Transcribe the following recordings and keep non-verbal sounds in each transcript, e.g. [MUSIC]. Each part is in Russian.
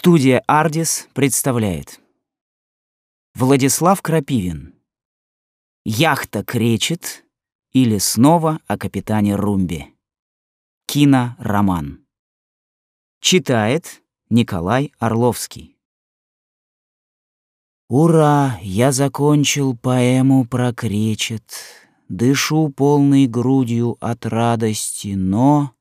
Студия «Ардис» представляет Владислав Крапивин «Яхта кречет» или снова о капитане Румбе. Кинороман. Читает Николай Орловский. Ура! Я закончил поэму про кречет. Дышу полной грудью от радости, но...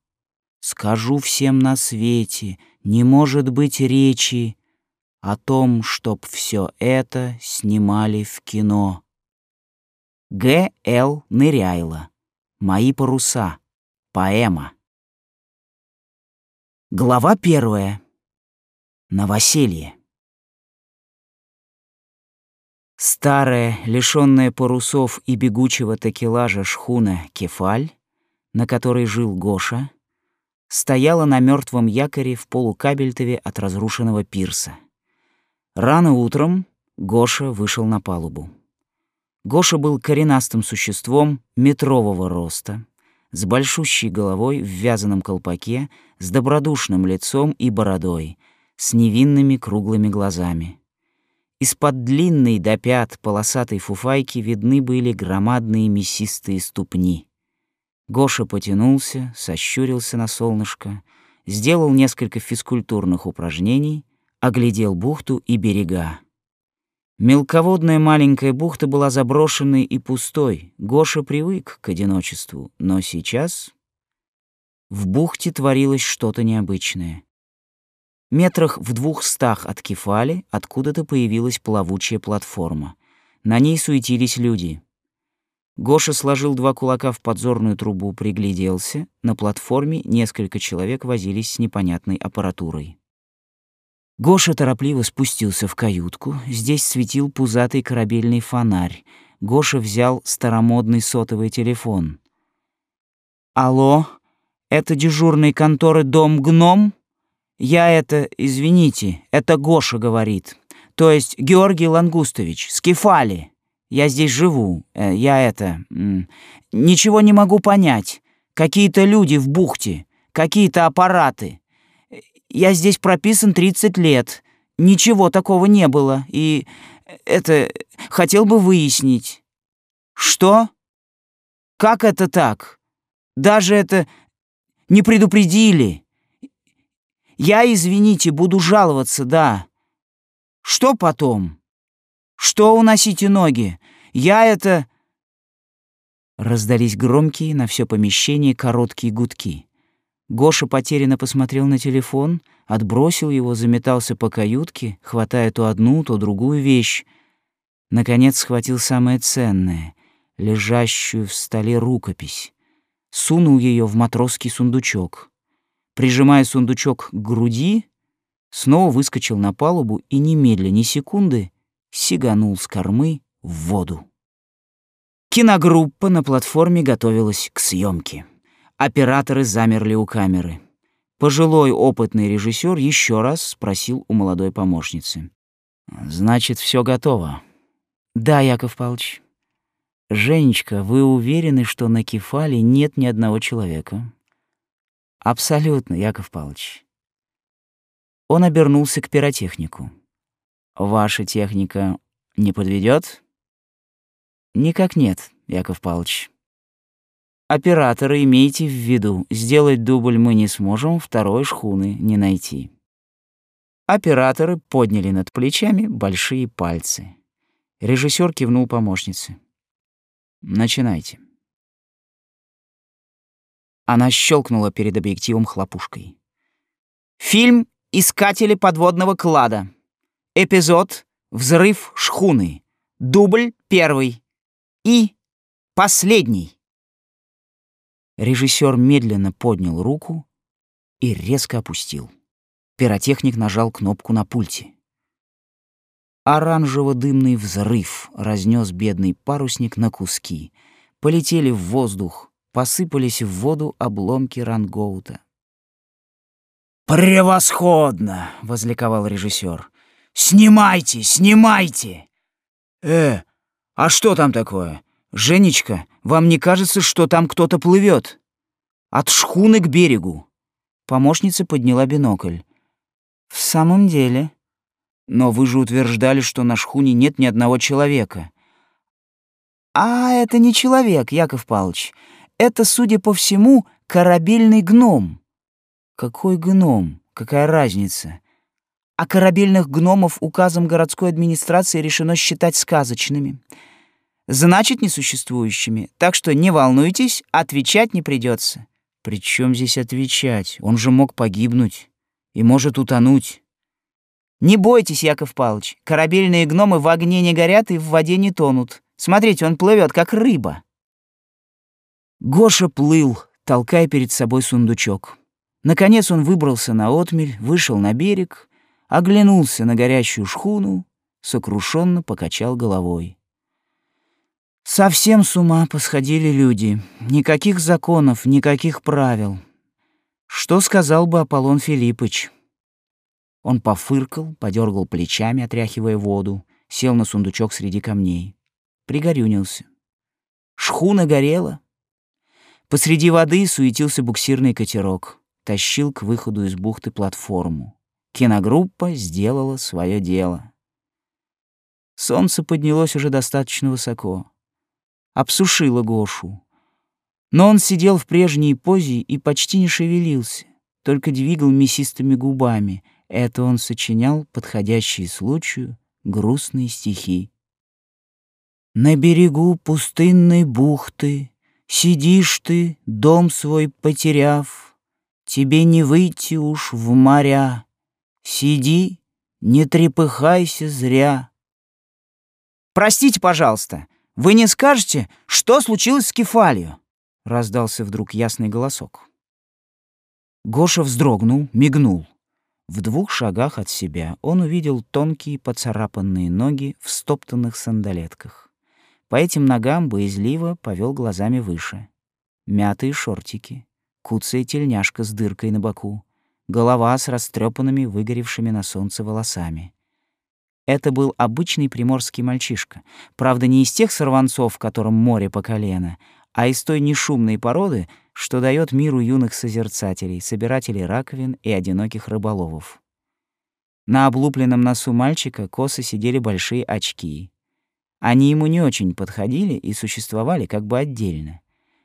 Скажу всем на свете, не может быть речи о том, чтоб все это снимали в кино. Г. Л. Ныряйло. Мои паруса. Поэма. Глава первая. Новоселье. Старая, лишенная парусов и бегучего такелажа шхуна «Кефаль», на которой жил Гоша, стояла на мертвом якоре в полукабельтове от разрушенного пирса. Рано утром Гоша вышел на палубу. Гоша был коренастым существом метрового роста, с большущей головой в вязаном колпаке, с добродушным лицом и бородой, с невинными круглыми глазами. Из-под длинной до пят полосатой фуфайки видны были громадные мясистые ступни — Гоша потянулся, сощурился на солнышко, сделал несколько физкультурных упражнений, оглядел бухту и берега. Мелководная маленькая бухта была заброшенной и пустой. Гоша привык к одиночеству, но сейчас в бухте творилось что-то необычное. Метрах в двухстах от Кефали откуда-то появилась плавучая платформа. На ней суетились люди — Гоша сложил два кулака в подзорную трубу, пригляделся. На платформе несколько человек возились с непонятной аппаратурой. Гоша торопливо спустился в каютку. Здесь светил пузатый корабельный фонарь. Гоша взял старомодный сотовый телефон. «Алло, это дежурный конторы «Дом Гном»?» «Я это, извините, это Гоша говорит. То есть Георгий Лангустович, с Кефали». Я здесь живу. Э, я это... Ничего не могу понять. Какие-то люди в бухте, какие-то аппараты. Я здесь прописан 30 лет. Ничего такого не было. И это... Хотел бы выяснить. Что? Как это так? Даже это... Не предупредили. Я, извините, буду жаловаться, да. Что потом? Что уносите ноги? Я это...» Раздались громкие на все помещение короткие гудки. Гоша потерянно посмотрел на телефон, отбросил его, заметался по каютке, хватая то одну, то другую вещь. Наконец схватил самое ценное, лежащую в столе рукопись. Сунул ее в матросский сундучок. Прижимая сундучок к груди, снова выскочил на палубу и немедля ни секунды сиганул с кормы в воду. Киногруппа на платформе готовилась к съемке. Операторы замерли у камеры. Пожилой опытный режиссер еще раз спросил у молодой помощницы. «Значит, все готово?» «Да, Яков Павлович». «Женечка, вы уверены, что на Кефале нет ни одного человека?» «Абсолютно, Яков Павлович». Он обернулся к пиротехнику. Ваша техника не подведет? Никак нет, Яков Павлович. Операторы, имейте в виду, сделать дубль мы не сможем, второй шхуны не найти. Операторы подняли над плечами большие пальцы. Режиссер кивнул помощнице. Начинайте. Она щелкнула перед объективом хлопушкой. Фильм «Искатели подводного клада». Эпизод «Взрыв шхуны». Дубль первый. И последний. Режиссер медленно поднял руку и резко опустил. Пиротехник нажал кнопку на пульте. Оранжево-дымный взрыв разнес бедный парусник на куски. Полетели в воздух, посыпались в воду обломки рангоута. «Превосходно!» — возликовал режиссер. Снимайте, снимайте!» «Э, а что там такое? Женечка, вам не кажется, что там кто-то плывет? От шхуны к берегу». Помощница подняла бинокль. В самом деле. Но вы же утверждали, что на шхуне нет ни одного человека. А это не человек, Яков Павлович. Это, судя по всему, корабельный гном. Какой гном? Какая разница? А корабельных гномов указом городской администрации решено считать сказочными. Значит, несуществующими. Так что не волнуйтесь, отвечать не придется. При чем здесь отвечать? Он же мог погибнуть и может утонуть. Не бойтесь, Яков Павлович, корабельные гномы в огне не горят и в воде не тонут. Смотрите, он плывет, как рыба. Гоша плыл, толкая перед собой сундучок. Наконец он выбрался на отмель, вышел на берег, оглянулся на горящую шхуну, сокрушенно покачал головой. Совсем с ума посходили люди. Никаких законов, никаких правил. Что сказал бы Аполлон Филиппович? Он пофыркал, подергал плечами, отряхивая воду, сел на сундучок среди камней. Пригорюнился. Шхуна горела. Посреди воды суетился буксирный катерок, тащил к выходу из бухты платформу. Киногруппа сделала свое дело. Солнце поднялось уже достаточно высоко. Обсушило Гошу. Но он сидел в прежней позе и почти не шевелился, только двигал мясистыми губами. Это он сочинял подходящие случаю грустные стихи. На берегу пустынной бухты Сидишь ты, дом свой потеряв, Тебе не выйти уж в моря. Сиди, не трепыхайся зря. «Простите, пожалуйста, вы не скажете, что случилось с Кефалью?» — раздался вдруг ясный голосок. Гоша вздрогнул, мигнул. В двух шагах от себя он увидел тонкие поцарапанные ноги в стоптанных сандалетках. По этим ногам боязливо повел глазами выше. Мятые шортики, куцая тельняшка с дыркой на боку, голова с растрепанными, выгоревшими на солнце волосами. Это был обычный приморский мальчишка, правда, не из тех сорванцов, которым море по колено, а из той нешумной породы, что дает миру юных созерцателей, собирателей раковин и одиноких рыболовов. На облупленном носу мальчика косо сидели большие очки. Они ему не очень подходили и существовали как бы отдельно.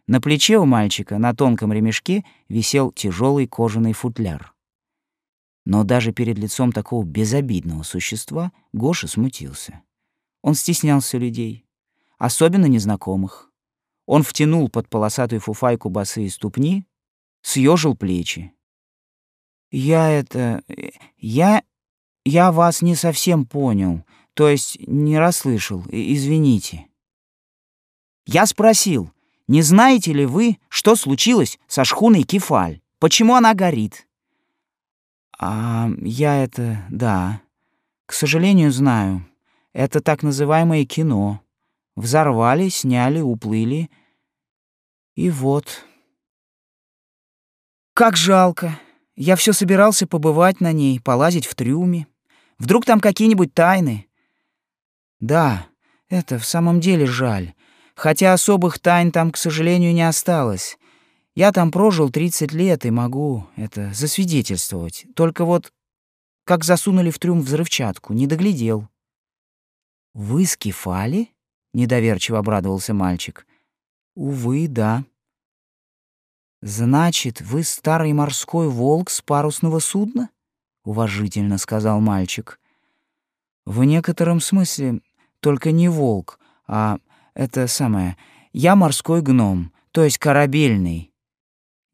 На плече у мальчика на тонком ремешке висел тяжелый кожаный футляр. Но даже перед лицом такого безобидного существа Гоша смутился. Он стеснялся людей, особенно незнакомых. Он втянул под полосатую фуфайку босые ступни, съежил плечи. «Я это... я... я вас не совсем понял», то есть не расслышал, извините. Я спросил, не знаете ли вы, что случилось со шхуной Кефаль? Почему она горит? А я это, да. К сожалению, знаю. Это так называемое кино. Взорвали, сняли, уплыли. И вот. Как жалко. Я все собирался побывать на ней, полазить в трюме. Вдруг там какие-нибудь тайны. Да, это в самом деле жаль. Хотя особых тайн там, к сожалению, не осталось. Я там прожил 30 лет и могу это засвидетельствовать. Только вот как засунули в трюм взрывчатку, не доглядел. Вы скифали? недоверчиво обрадовался мальчик. Увы, да. Значит, вы старый морской волк с парусного судна? уважительно сказал мальчик. В некотором смысле только не волк, а это самое, я морской гном, то есть корабельный.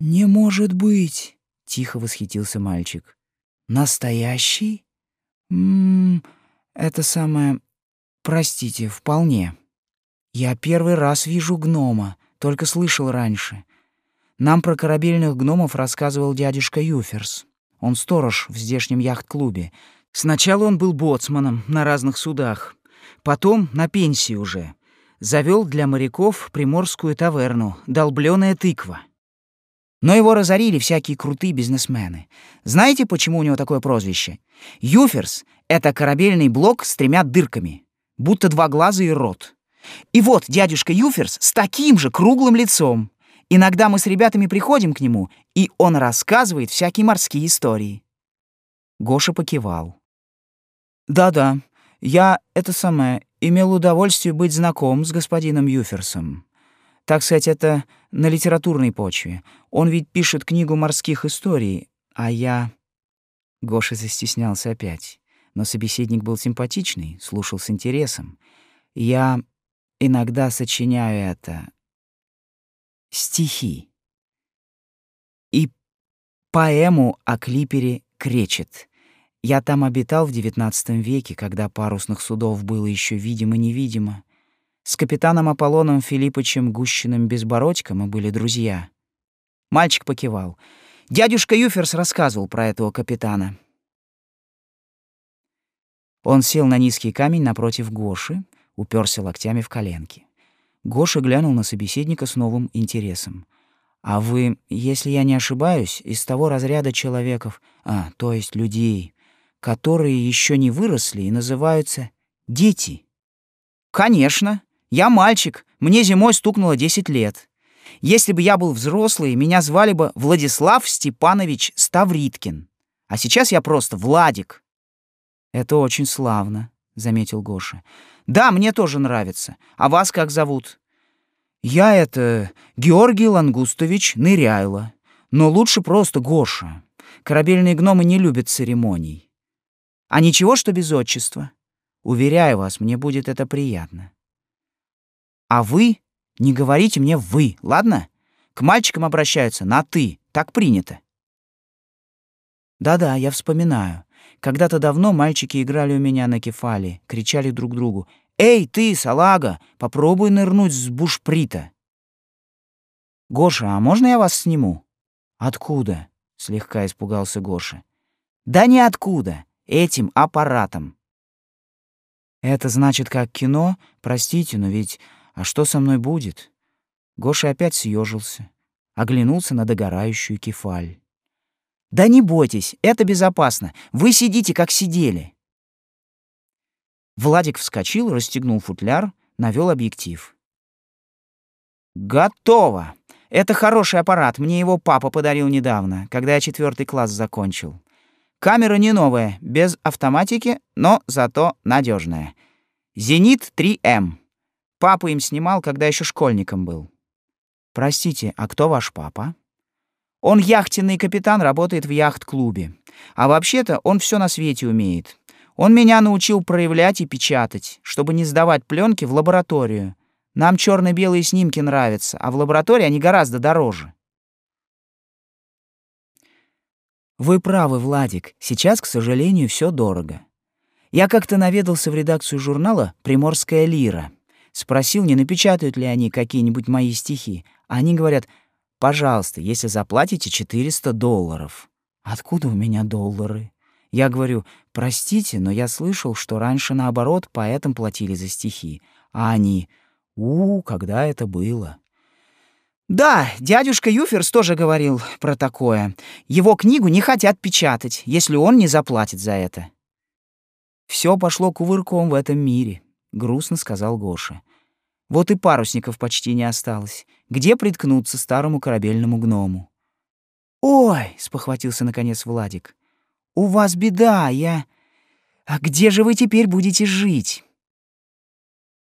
Не может быть, тихо восхитился мальчик. Настоящий? Мм, это самое, простите, вполне. Я первый раз вижу гнома, только слышал раньше. Нам про корабельных гномов рассказывал дядюшка Юферс. Он сторож в здешнем яхт-клубе. Сначала он был боцманом на разных судах, Потом, на пенсии уже, завел для моряков приморскую таверну «Долблёная тыква». Но его разорили всякие крутые бизнесмены. Знаете, почему у него такое прозвище? Юферс — это корабельный блок с тремя дырками, будто два глаза и рот. И вот дядюшка Юферс с таким же круглым лицом. Иногда мы с ребятами приходим к нему, и он рассказывает всякие морские истории. Гоша покивал. «Да-да, я, это самое, имел удовольствие быть знаком с господином Юферсом. Так сказать, это на литературной почве. Он ведь пишет книгу морских историй, а я...» Гоша застеснялся опять, но собеседник был симпатичный, слушал с интересом. «Я иногда сочиняю это... стихи. И поэму о клипере «Кречет». Я там обитал в XIX веке, когда парусных судов было еще видимо-невидимо. С капитаном Аполлоном Филиппычем Гущиным Безбородько мы были друзья. Мальчик покивал. Дядюшка Юферс рассказывал про этого капитана. Он сел на низкий камень напротив Гоши, уперся локтями в коленки. Гоша глянул на собеседника с новым интересом. «А вы, если я не ошибаюсь, из того разряда человеков, а, то есть людей, которые еще не выросли и называются дети?» «Конечно!» Я мальчик, мне зимой стукнуло 10 лет. Если бы я был взрослый, меня звали бы Владислав Степанович Ставриткин. А сейчас я просто Владик. Это очень славно, заметил Гоша. Да, мне тоже нравится. А вас как зовут? Я это Георгий Лангустович Ныряйло. Но лучше просто Гоша. Корабельные гномы не любят церемоний. А ничего, что без отчества. Уверяю вас, мне будет это приятно. А вы не говорите мне «вы», ладно? К мальчикам обращаются на «ты», так принято. Да-да, я вспоминаю. Когда-то давно мальчики играли у меня на кефале, кричали друг другу «Эй, ты, салага, попробуй нырнуть с бушприта!» «Гоша, а можно я вас сниму?» «Откуда?» — слегка испугался Гоша. «Да ниоткуда, этим аппаратом». «Это значит как кино? Простите, но ведь а что со мной будет? Гоша опять съежился, оглянулся на догорающую кефаль. Да не бойтесь, это безопасно. Вы сидите, как сидели. Владик вскочил, расстегнул футляр, навел объектив. Готово. Это хороший аппарат. Мне его папа подарил недавно, когда я четвертый класс закончил. Камера не новая, без автоматики, но зато надежная. Зенит 3М. Папу им снимал, когда еще школьником был. Простите, а кто ваш папа? Он яхтенный капитан, работает в яхт-клубе. А вообще-то он все на свете умеет. Он меня научил проявлять и печатать, чтобы не сдавать пленки в лабораторию. Нам черно-белые снимки нравятся, а в лаборатории они гораздо дороже. Вы правы, Владик. Сейчас, к сожалению, все дорого. Я как-то наведался в редакцию журнала «Приморская лира». Спросил, не напечатают ли они какие-нибудь мои стихи. Они говорят, пожалуйста, если заплатите 400 долларов. Откуда у меня доллары? Я говорю, простите, но я слышал, что раньше наоборот поэтам платили за стихи. А они, у, когда это было? Да, дядюшка Юферс тоже говорил про такое. Его книгу не хотят печатать, если он не заплатит за это. Все пошло кувырком в этом мире грустно сказал Гоша. Вот и парусников почти не осталось. Где приткнуться старому корабельному гному? Ой, спохватился наконец Владик. У вас беда, я А где же вы теперь будете жить?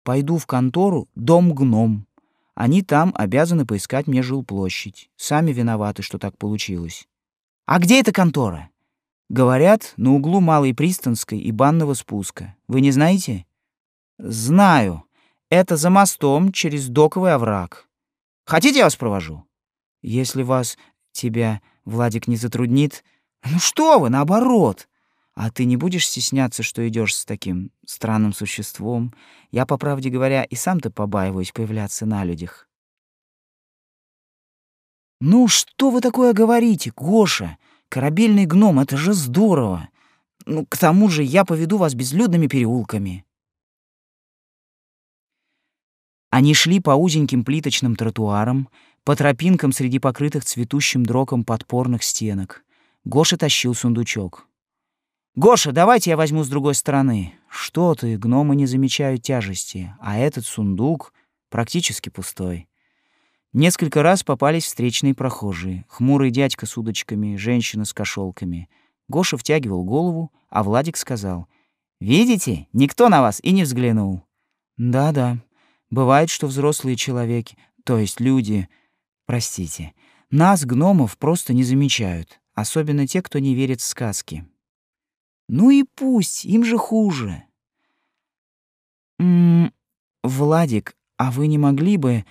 Пойду в контору Дом гном. Они там обязаны поискать мне жилплощадь. Сами виноваты, что так получилось. А где эта контора? Говорят, на углу Малой Пристанской и банного спуска. Вы не знаете? Знаю. Это за мостом через доковый овраг. Хотите, я вас провожу? Если вас, тебя, Владик, не затруднит... Ну что вы, наоборот. А ты не будешь стесняться, что идешь с таким странным существом? Я, по правде говоря, и сам-то побаиваюсь появляться на людях. Ну что вы такое говорите, Гоша? Корабельный гном — это же здорово. Ну, к тому же я поведу вас безлюдными переулками. Они шли по узеньким плиточным тротуарам, по тропинкам среди покрытых цветущим дроком подпорных стенок. Гоша тащил сундучок. «Гоша, давайте я возьму с другой стороны. Что ты, гномы не замечают тяжести, а этот сундук практически пустой». Несколько раз попались встречные прохожие. Хмурый дядька с удочками, женщина с кошелками. Гоша втягивал голову, а Владик сказал, «Видите, никто на вас и не взглянул». «Да-да, бывает, что взрослые человеки, то есть люди, простите, нас, гномов, просто не замечают, особенно те, кто не верит в сказки». «Ну и пусть, им же хуже». «М -м, Владик, а вы не могли бы...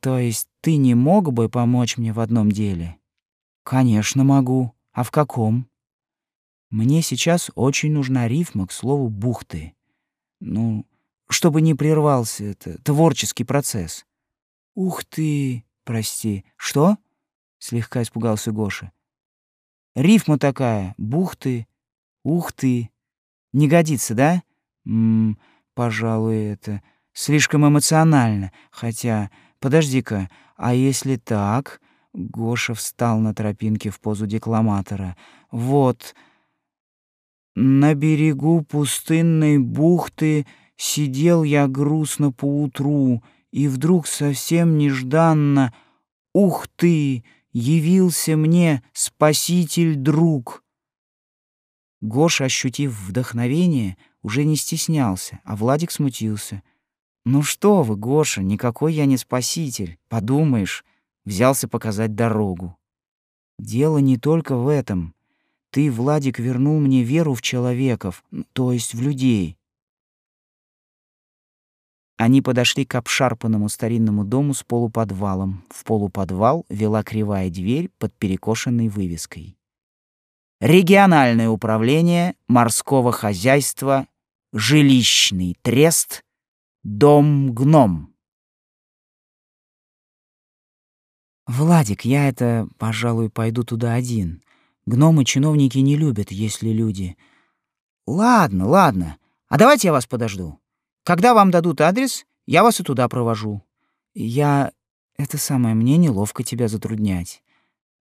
То есть ты не мог бы помочь мне в одном деле? Конечно, могу. А в каком? Мне сейчас очень нужна рифма к слову бухты. Ну, чтобы не прервался это творческий процесс. Ух ты, прости. Что? Слегка испугался Гоша. Рифма такая, бухты, ух ты. Не годится, да? М -м, пожалуй, это Слишком эмоционально. Хотя, подожди-ка, а если так? Гоша встал на тропинке в позу декламатора. Вот. На берегу пустынной бухты сидел я грустно поутру, и вдруг совсем нежданно, ух ты, явился мне спаситель-друг. Гоша, ощутив вдохновение, уже не стеснялся, а Владик смутился — «Ну что вы, Гоша, никакой я не спаситель. Подумаешь, взялся показать дорогу. Дело не только в этом. Ты, Владик, вернул мне веру в человеков, то есть в людей». Они подошли к обшарпанному старинному дому с полуподвалом. В полуподвал вела кривая дверь под перекошенной вывеской. Региональное управление морского хозяйства, жилищный трест — Дом-гном. Владик, я это, пожалуй, пойду туда один. Гномы чиновники не любят, если люди. Ладно, ладно. А давайте я вас подожду. Когда вам дадут адрес, я вас и туда провожу. Я это самое, мне неловко тебя затруднять.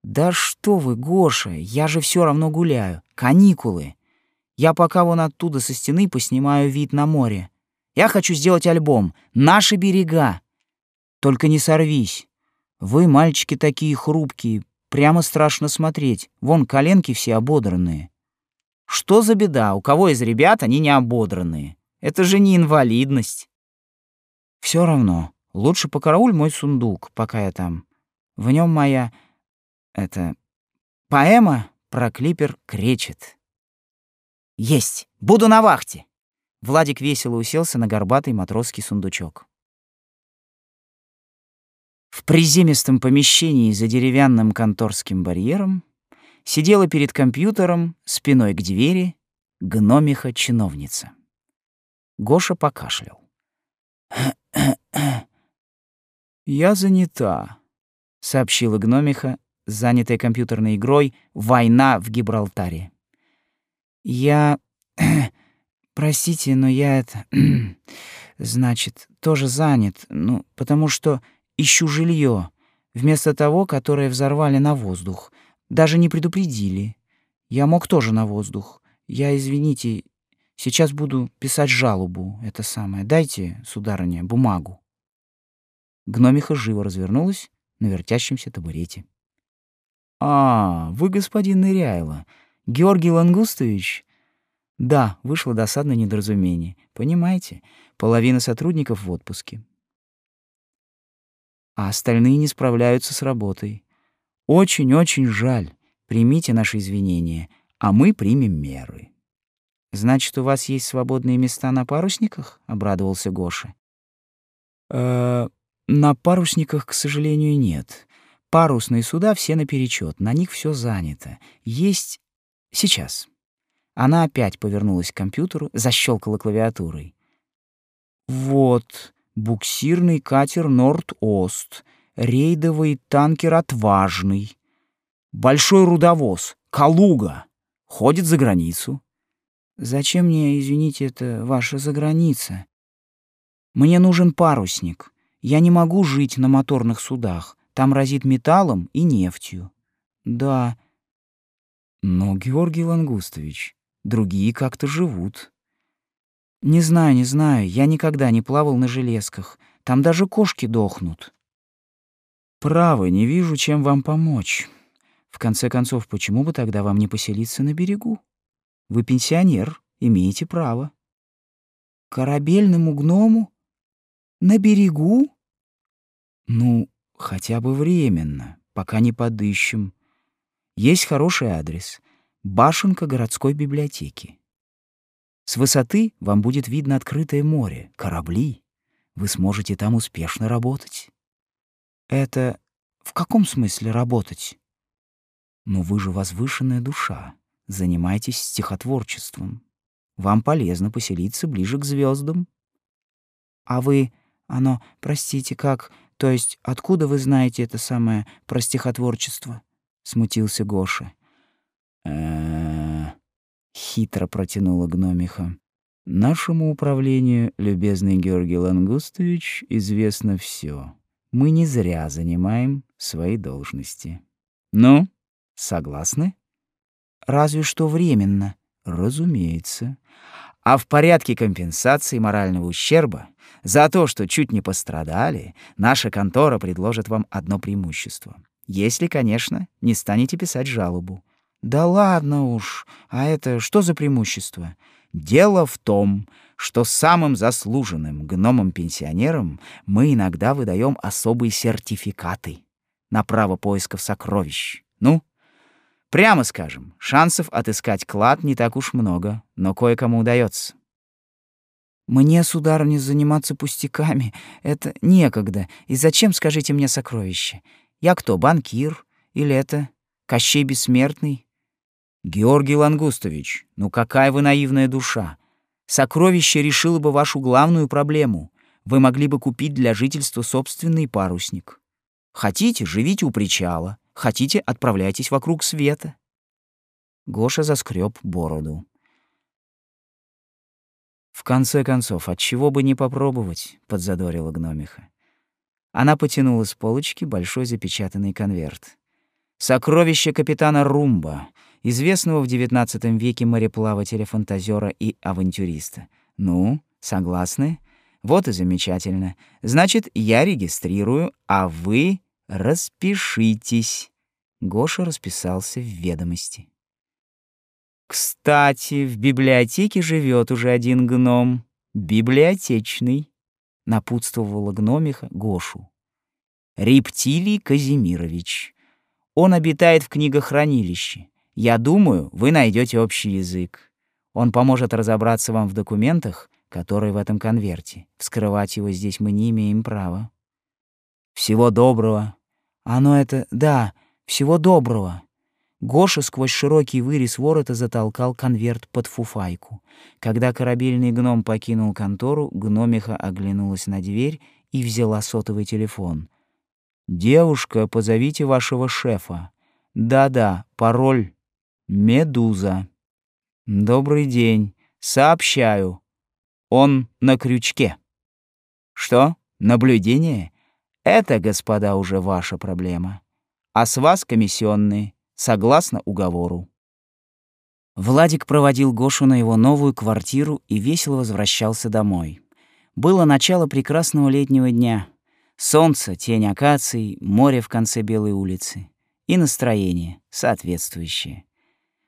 Да что вы, Гоша, я же все равно гуляю. Каникулы. Я пока вон оттуда со стены поснимаю вид на море. Я хочу сделать альбом «Наши берега». Только не сорвись. Вы, мальчики, такие хрупкие, прямо страшно смотреть. Вон коленки все ободранные. Что за беда? У кого из ребят они не ободранные? Это же не инвалидность. Все равно, лучше покарауль мой сундук, пока я там. В нем моя... это... поэма про клипер кречет. Есть! Буду на вахте! Владик весело уселся на горбатый матросский сундучок. В приземистом помещении за деревянным конторским барьером сидела перед компьютером, спиной к двери, гномиха-чиновница. Гоша покашлял. «Я занята», — сообщила гномиха, занятая компьютерной игрой «Война в Гибралтаре». «Я [CLEARS THROAT] Простите, но я это... [CLEARS THROAT] Значит, тоже занят. Ну, потому что ищу жилье вместо того, которое взорвали на воздух. Даже не предупредили. Я мог тоже на воздух. Я, извините, сейчас буду писать жалобу, это самое. Дайте, сударыня, бумагу. Гномиха живо развернулась на вертящемся табурете. «А, вы господин Ныряйло. Георгий Лангустович? Да, вышло досадное недоразумение. Понимаете, половина сотрудников в отпуске. А остальные не справляются с работой. Очень-очень жаль. Примите наши извинения, а мы примем меры. Значит, у вас есть свободные места на парусниках? обрадовался Гоша. Э, на парусниках, к сожалению, нет. Парусные суда все наперечет, на них все занято. Есть сейчас. Она опять повернулась к компьютеру, защелкала клавиатурой. Вот, буксирный катер Норд-Ост, рейдовый танкер Отважный, большой рудовоз, Калуга, ходит за границу. Зачем мне, извините, это ваша заграница? Мне нужен парусник. Я не могу жить на моторных судах. Там разит металлом и нефтью. Да. Но, Георгий Лангустович, другие как-то живут. Не знаю, не знаю, я никогда не плавал на железках. Там даже кошки дохнут. Право, не вижу, чем вам помочь. В конце концов, почему бы тогда вам не поселиться на берегу? Вы пенсионер, имеете право. Корабельному гному? На берегу? Ну, хотя бы временно, пока не подыщем. Есть хороший адрес — башенка городской библиотеки. С высоты вам будет видно открытое море, корабли. Вы сможете там успешно работать. Это в каком смысле работать? Но вы же возвышенная душа. Занимайтесь стихотворчеством. Вам полезно поселиться ближе к звездам. А вы, оно, простите, как, то есть откуда вы знаете это самое про стихотворчество? Смутился Гоша. э хитро протянула гномиха. Нашему управлению, любезный Георгий Лангустович, известно все. Мы не зря занимаем свои должности. Ну, согласны? Разве что временно. Разумеется. А в порядке компенсации морального ущерба за то, что чуть не пострадали, наша контора предложит вам одно преимущество. Если, конечно, не станете писать жалобу. Да ладно уж. А это что за преимущество? Дело в том, что самым заслуженным гномам-пенсионерам мы иногда выдаем особые сертификаты на право поисков сокровищ. Ну, Прямо скажем, шансов отыскать клад не так уж много, но кое-кому удается. Мне, сударыня, заниматься пустяками — это некогда. И зачем, скажите мне, сокровище? Я кто, банкир? Или это Кощей Бессмертный? Георгий Лангустович, ну какая вы наивная душа. Сокровище решило бы вашу главную проблему. Вы могли бы купить для жительства собственный парусник. Хотите, живите у причала. Хотите, отправляйтесь вокруг света. Гоша заскреб бороду. В конце концов, от чего бы не попробовать, подзадорила гномиха. Она потянула с полочки большой запечатанный конверт. Сокровище капитана Румба, известного в XIX веке мореплавателя, фантазера и авантюриста. Ну, согласны? Вот и замечательно. Значит, я регистрирую, а вы Распишитесь. Гоша расписался в ведомости. Кстати, в библиотеке живет уже один гном, библиотечный, напутствовала гномиха Гошу. Рептилий Казимирович. Он обитает в книгохранилище. Я думаю, вы найдете общий язык. Он поможет разобраться вам в документах, которые в этом конверте. Вскрывать его здесь мы не имеем права. Всего доброго, оно это... Да, всего доброго. Гоша сквозь широкий вырез ворота затолкал конверт под фуфайку. Когда корабельный гном покинул контору, гномиха оглянулась на дверь и взяла сотовый телефон. «Девушка, позовите вашего шефа. Да-да, пароль — «Медуза». «Добрый день. Сообщаю. Он на крючке». «Что? Наблюдение?» Это, господа, уже ваша проблема. А с вас комиссионные, согласно уговору. Владик проводил Гошу на его новую квартиру и весело возвращался домой. Было начало прекрасного летнего дня. Солнце, тень акаций, море в конце Белой улицы. И настроение соответствующее.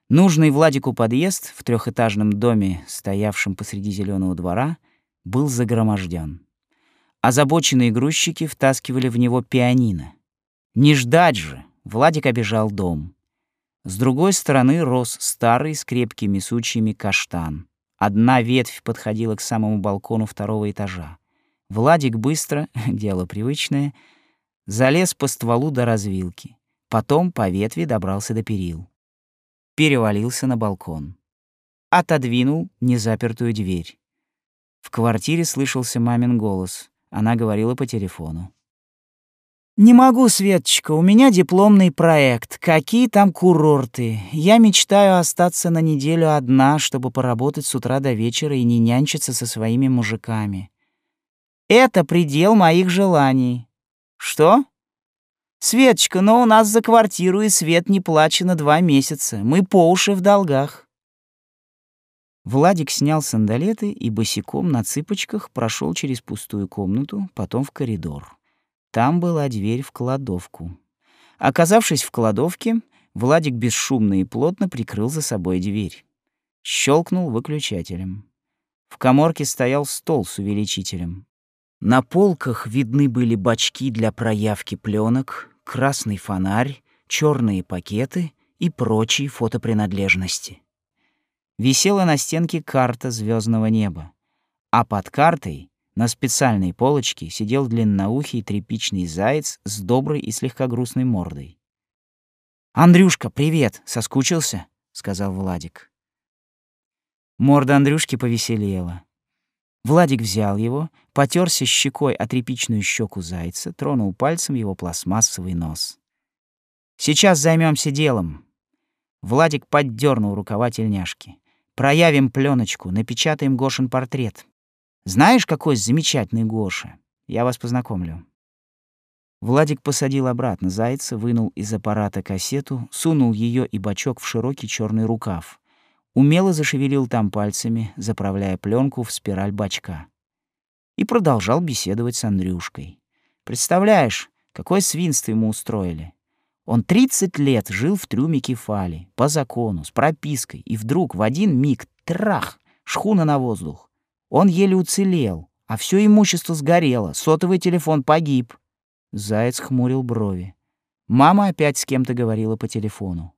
Нужный Владику подъезд в трехэтажном доме, стоявшем посреди зеленого двора, был загроможден. Озабоченные грузчики втаскивали в него пианино. Не ждать же! Владик обежал дом. С другой стороны рос старый с крепкими сучьями каштан. Одна ветвь подходила к самому балкону второго этажа. Владик быстро, [LAUGHS] дело привычное, залез по стволу до развилки. Потом по ветви добрался до перил. Перевалился на балкон. Отодвинул незапертую дверь. В квартире слышался мамин голос. Она говорила по телефону. «Не могу, Светочка, у меня дипломный проект. Какие там курорты? Я мечтаю остаться на неделю одна, чтобы поработать с утра до вечера и не нянчиться со своими мужиками. Это предел моих желаний. Что? Светочка, но у нас за квартиру и свет не плачено два месяца. Мы по уши в долгах. Владик снял сандалеты и босиком на цыпочках прошел через пустую комнату, потом в коридор. Там была дверь в кладовку. Оказавшись в кладовке, Владик бесшумно и плотно прикрыл за собой дверь. Щелкнул выключателем. В коморке стоял стол с увеличителем. На полках видны были бачки для проявки пленок, красный фонарь, черные пакеты и прочие фотопринадлежности. Висела на стенке карта звездного неба, а под картой на специальной полочке сидел длинноухий тряпичный заяц с доброй и слегка грустной мордой. «Андрюшка, привет! Соскучился?» — сказал Владик. Морда Андрюшки повеселела. Владик взял его, потерся щекой о тряпичную щеку зайца, тронул пальцем его пластмассовый нос. «Сейчас займемся делом». Владик поддернул рукава тельняшки. «Проявим пленочку, напечатаем Гошин портрет. Знаешь, какой замечательный Гоша? Я вас познакомлю». Владик посадил обратно зайца, вынул из аппарата кассету, сунул ее и бачок в широкий черный рукав. Умело зашевелил там пальцами, заправляя пленку в спираль бачка. И продолжал беседовать с Андрюшкой. Представляешь, какое свинство ему устроили. Он 30 лет жил в трюме Кефали, по закону, с пропиской, и вдруг в один миг — трах, шхуна на воздух. Он еле уцелел, а все имущество сгорело, сотовый телефон погиб. Заяц хмурил брови. Мама опять с кем-то говорила по телефону.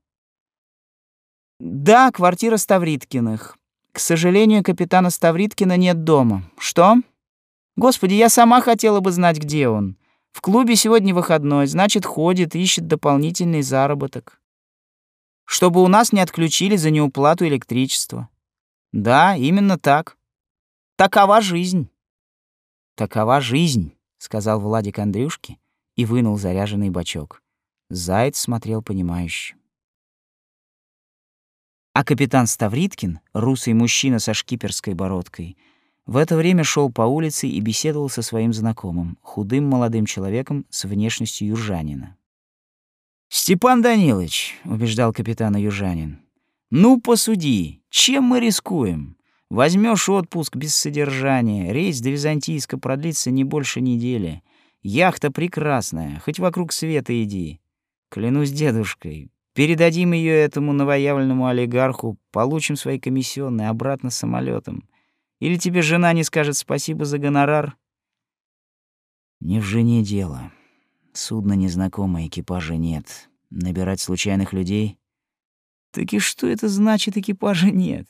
«Да, квартира Ставриткиных. К сожалению, капитана Ставриткина нет дома. Что? Господи, я сама хотела бы знать, где он. В клубе сегодня выходной, значит, ходит, ищет дополнительный заработок. Чтобы у нас не отключили за неуплату электричества. Да, именно так. Такова жизнь. Такова жизнь, сказал Владик Андрюшке и вынул заряженный бачок. Заяц смотрел понимающе. А капитан Ставриткин, русый мужчина со шкиперской бородкой, в это время шел по улице и беседовал со своим знакомым, худым молодым человеком с внешностью южанина. «Степан Данилович», — убеждал капитана южанин, — «ну посуди, чем мы рискуем? Возьмешь отпуск без содержания, рейс до Византийска продлится не больше недели. Яхта прекрасная, хоть вокруг света иди. Клянусь дедушкой, передадим ее этому новоявленному олигарху, получим свои комиссионные обратно самолетом. Или тебе жена не скажет спасибо за гонорар? Не в жене дело. Судно незнакомое, экипажа нет. Набирать случайных людей? Так и что это значит, экипажа нет?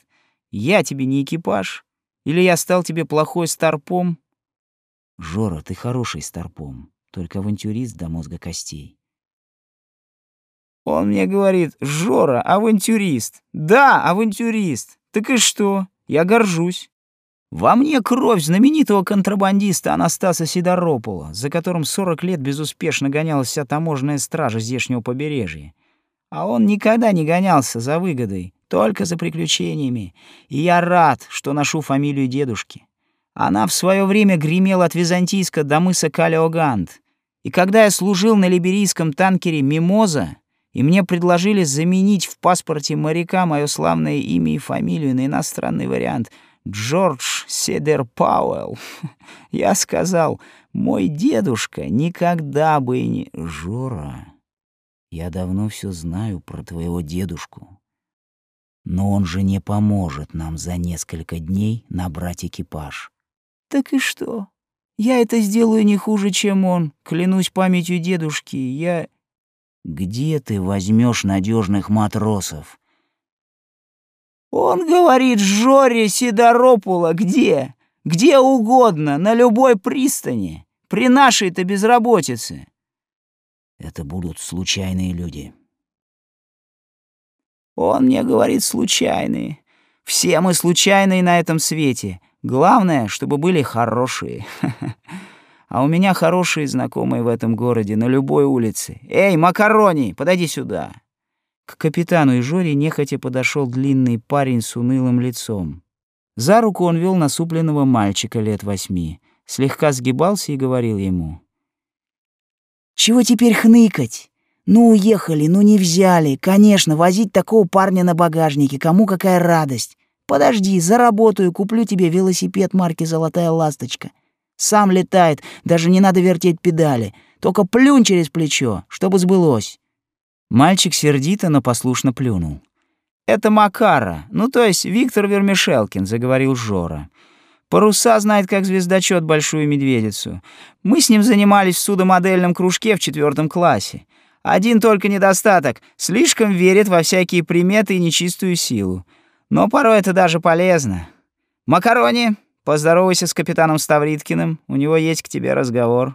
Я тебе не экипаж? Или я стал тебе плохой старпом? Жора, ты хороший старпом, только авантюрист до мозга костей. Он мне говорит, Жора, авантюрист. Да, авантюрист. Так и что? Я горжусь. Во мне кровь знаменитого контрабандиста Анастаса Сидоропула, за которым 40 лет безуспешно гонялась вся таможенная стража здешнего побережья. А он никогда не гонялся за выгодой, только за приключениями. И я рад, что ношу фамилию дедушки. Она в свое время гремела от Византийска до мыса Калиогант. И когда я служил на либерийском танкере «Мимоза», и мне предложили заменить в паспорте моряка мое славное имя и фамилию на иностранный вариант — Джордж Седер Пауэлл. [LAUGHS] Я сказал, мой дедушка никогда бы не... Жора, я давно все знаю про твоего дедушку. Но он же не поможет нам за несколько дней набрать экипаж. Так и что? Я это сделаю не хуже, чем он. Клянусь памятью дедушки, я... Где ты возьмешь надежных матросов? Он говорит Жоре Сидоропула, где? Где угодно, на любой пристани. При нашей-то безработице. Это будут случайные люди. Он мне говорит случайные. Все мы случайные на этом свете. Главное, чтобы были хорошие. [LAUGHS] А у меня хорошие знакомые в этом городе, на любой улице. Эй, Макарони, подойди сюда. К капитану и Жоре нехотя подошел длинный парень с унылым лицом. За руку он вел насупленного мальчика лет восьми, слегка сгибался и говорил ему. «Чего теперь хныкать? Ну, уехали, ну не взяли. Конечно, возить такого парня на багажнике, кому какая радость. Подожди, заработаю, куплю тебе велосипед марки «Золотая ласточка». Сам летает, даже не надо вертеть педали. Только плюнь через плечо, чтобы сбылось. Мальчик сердито, но послушно плюнул. «Это Макара, ну то есть Виктор Вермишелкин», — заговорил Жора. «Паруса знает, как звездочет большую медведицу. Мы с ним занимались в судомодельном кружке в четвертом классе. Один только недостаток — слишком верит во всякие приметы и нечистую силу. Но порой это даже полезно. Макарони, поздоровайся с капитаном Ставриткиным, у него есть к тебе разговор».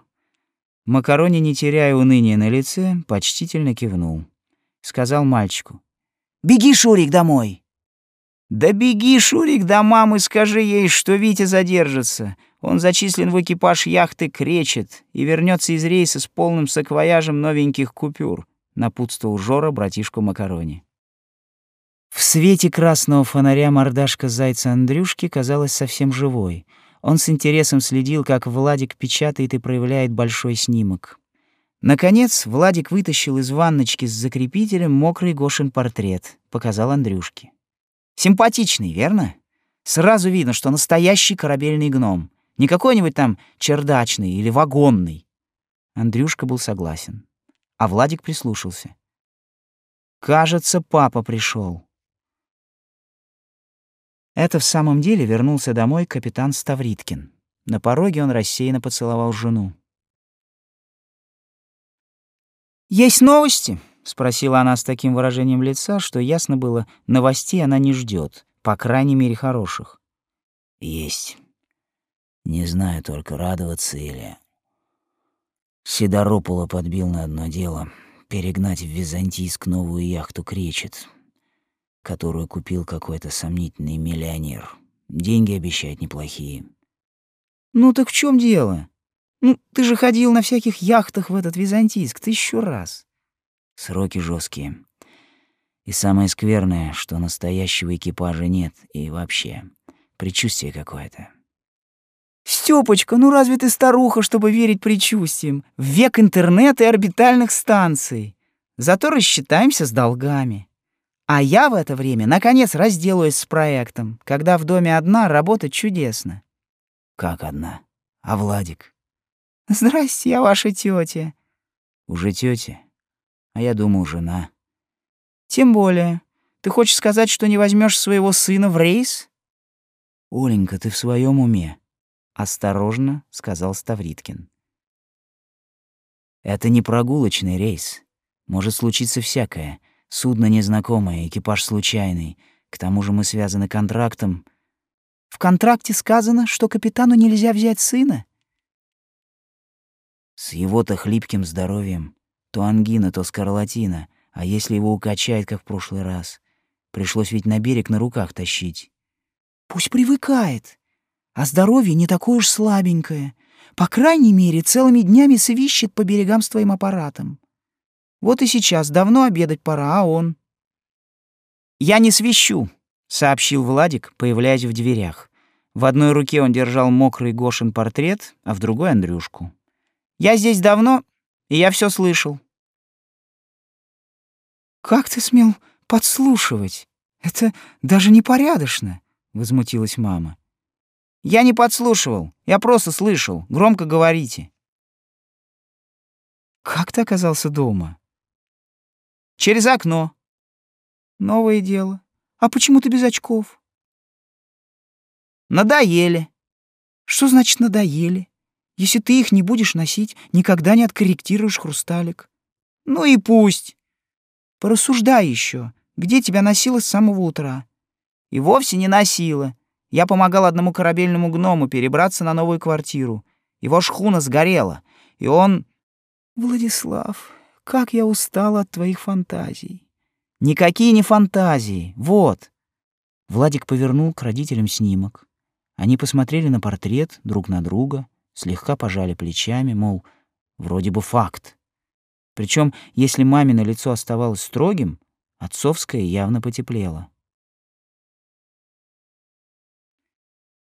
Макарони, не теряя уныния на лице, почтительно кивнул. Сказал мальчику. «Беги, Шурик, домой!» «Да беги, Шурик, до мамы, скажи ей, что Витя задержится. Он зачислен в экипаж яхты «Кречет» и вернется из рейса с полным саквояжем новеньких купюр», — напутствовал Жора братишку Макарони. В свете красного фонаря мордашка зайца Андрюшки казалась совсем живой — он с интересом следил, как Владик печатает и проявляет большой снимок. Наконец, Владик вытащил из ванночки с закрепителем мокрый Гошин портрет, показал Андрюшке. Симпатичный, верно? Сразу видно, что настоящий корабельный гном. Не какой-нибудь там чердачный или вагонный. Андрюшка был согласен. А Владик прислушался. Кажется, папа пришел. Это в самом деле вернулся домой капитан Ставриткин. На пороге он рассеянно поцеловал жену. «Есть новости?» — спросила она с таким выражением лица, что ясно было, новостей она не ждет, по крайней мере, хороших. «Есть. Не знаю только, радоваться или...» Сидоропула подбил на одно дело — перегнать в Византийск новую яхту «Кречет» которую купил какой-то сомнительный миллионер. Деньги обещают неплохие. Ну так в чем дело? Ну, ты же ходил на всяких яхтах в этот Византийск тысячу раз. Сроки жесткие. И самое скверное, что настоящего экипажа нет и вообще предчувствие какое-то. Стёпочка, ну разве ты старуха, чтобы верить предчувствиям? В век интернета и орбитальных станций. Зато рассчитаемся с долгами. А я в это время, наконец, разделаюсь с проектом, когда в доме одна работать чудесно. Как одна? А Владик? Здрасте, я ваша тетя. Уже тетя? А я думал, жена. Тем более. Ты хочешь сказать, что не возьмешь своего сына в рейс? Оленька, ты в своем уме? Осторожно, сказал Ставриткин. Это не прогулочный рейс. Может случиться всякое. Судно незнакомое, экипаж случайный. К тому же мы связаны контрактом. В контракте сказано, что капитану нельзя взять сына. С его-то хлипким здоровьем. То ангина, то скарлатина. А если его укачает, как в прошлый раз? Пришлось ведь на берег на руках тащить. Пусть привыкает. А здоровье не такое уж слабенькое. По крайней мере, целыми днями свищет по берегам с твоим аппаратом. Вот и сейчас давно обедать пора, а он... «Я не свищу», — сообщил Владик, появляясь в дверях. В одной руке он держал мокрый Гошин портрет, а в другой — Андрюшку. «Я здесь давно, и я все слышал». «Как ты смел подслушивать? Это даже непорядочно», — возмутилась мама. «Я не подслушивал, я просто слышал. Громко говорите». «Как ты оказался дома?» Через окно. Новое дело. А почему ты без очков? Надоели. Что значит надоели? Если ты их не будешь носить, никогда не откорректируешь хрусталик. Ну и пусть. Порассуждай еще, где тебя носило с самого утра. И вовсе не носило. Я помогал одному корабельному гному перебраться на новую квартиру. Его шхуна сгорела, и он... Владислав, как я устал от твоих фантазий. Никакие не фантазии. Вот. Владик повернул к родителям снимок. Они посмотрели на портрет друг на друга, слегка пожали плечами, мол, вроде бы факт. Причем, если мамино лицо оставалось строгим, отцовское явно потеплело.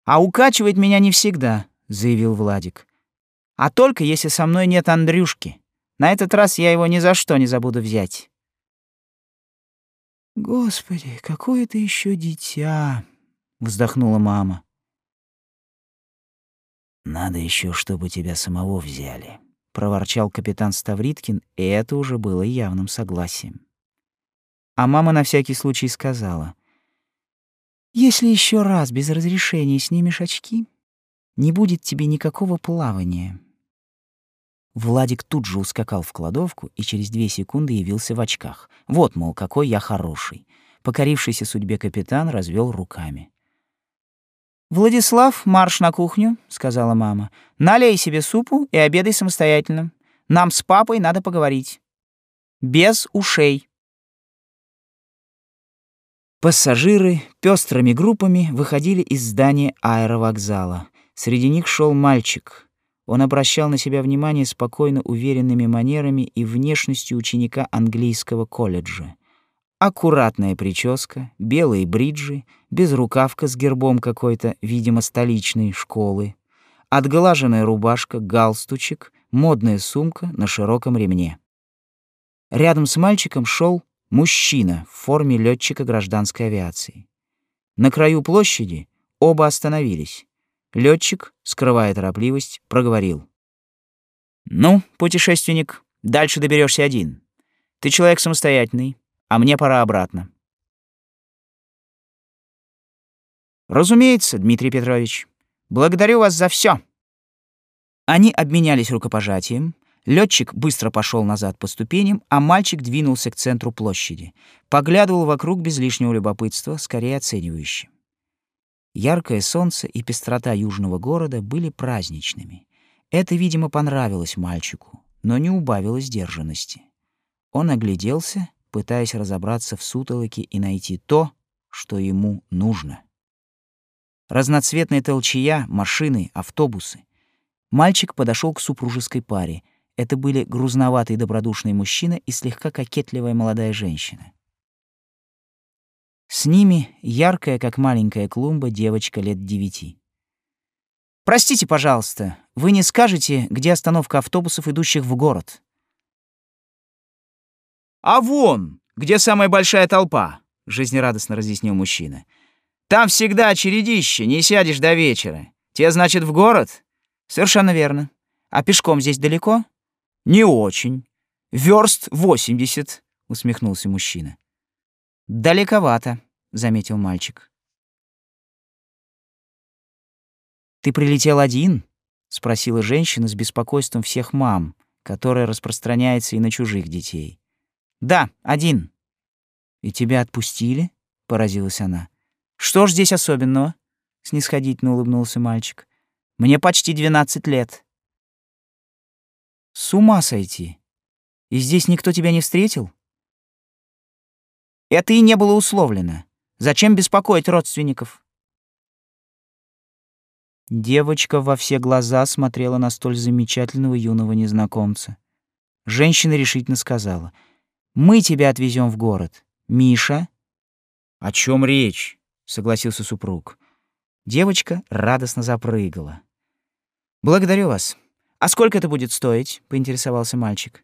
«А укачивает меня не всегда», — заявил Владик. «А только если со мной нет Андрюшки». На этот раз я его ни за что не забуду взять. Господи, какое ты еще дитя, вздохнула мама. Надо еще, чтобы тебя самого взяли, проворчал капитан Ставриткин, и это уже было явным согласием. А мама на всякий случай сказала: "Если еще раз без разрешения снимешь очки, не будет тебе никакого плавания". Владик тут же ускакал в кладовку и через две секунды явился в очках. Вот, мол, какой я хороший. Покорившийся судьбе капитан развел руками. «Владислав, марш на кухню», — сказала мама. «Налей себе супу и обедай самостоятельно. Нам с папой надо поговорить. Без ушей». Пассажиры пестрыми группами выходили из здания аэровокзала. Среди них шел мальчик. Он обращал на себя внимание спокойно уверенными манерами и внешностью ученика английского колледжа. Аккуратная прическа, белые бриджи, безрукавка с гербом какой-то, видимо, столичной школы, отглаженная рубашка, галстучек, модная сумка на широком ремне. Рядом с мальчиком шел мужчина в форме летчика гражданской авиации. На краю площади оба остановились. Летчик, скрывая торопливость, проговорил: "Ну, путешественник, дальше доберешься один. Ты человек самостоятельный, а мне пора обратно. Разумеется, Дмитрий Петрович. Благодарю вас за все. Они обменялись рукопожатием. Летчик быстро пошел назад по ступеням, а мальчик двинулся к центру площади. Поглядывал вокруг без лишнего любопытства, скорее оценивающе. Яркое солнце и пестрота южного города были праздничными. Это, видимо, понравилось мальчику, но не убавило сдержанности. Он огляделся пытаясь разобраться в сутолоке и найти то, что ему нужно. Разноцветная толчья, машины, автобусы. Мальчик подошел к супружеской паре. Это были грузноватый добродушный мужчина и слегка кокетливая молодая женщина. С ними яркая, как маленькая клумба, девочка лет девяти. «Простите, пожалуйста, вы не скажете, где остановка автобусов, идущих в город?» «А вон, где самая большая толпа», — жизнерадостно разъяснил мужчина. «Там всегда очередище, не сядешь до вечера. Те, значит, в город?» «Совершенно верно. А пешком здесь далеко?» «Не очень. Верст восемьдесят», — усмехнулся мужчина. «Далековато», — заметил мальчик. «Ты прилетел один?» — спросила женщина с беспокойством всех мам, которое распространяется и на чужих детей. Да, один. И тебя отпустили? поразилась она. Что ж здесь особенного? снисходительно улыбнулся мальчик. Мне почти двенадцать лет. С ума сойти. И здесь никто тебя не встретил? Это и не было условлено. Зачем беспокоить родственников? Девочка во все глаза смотрела на столь замечательного юного незнакомца. Женщина решительно сказала — мы тебя отвезем в город. Миша?» «О чем речь?» — согласился супруг. Девочка радостно запрыгала. «Благодарю вас. А сколько это будет стоить?» — поинтересовался мальчик.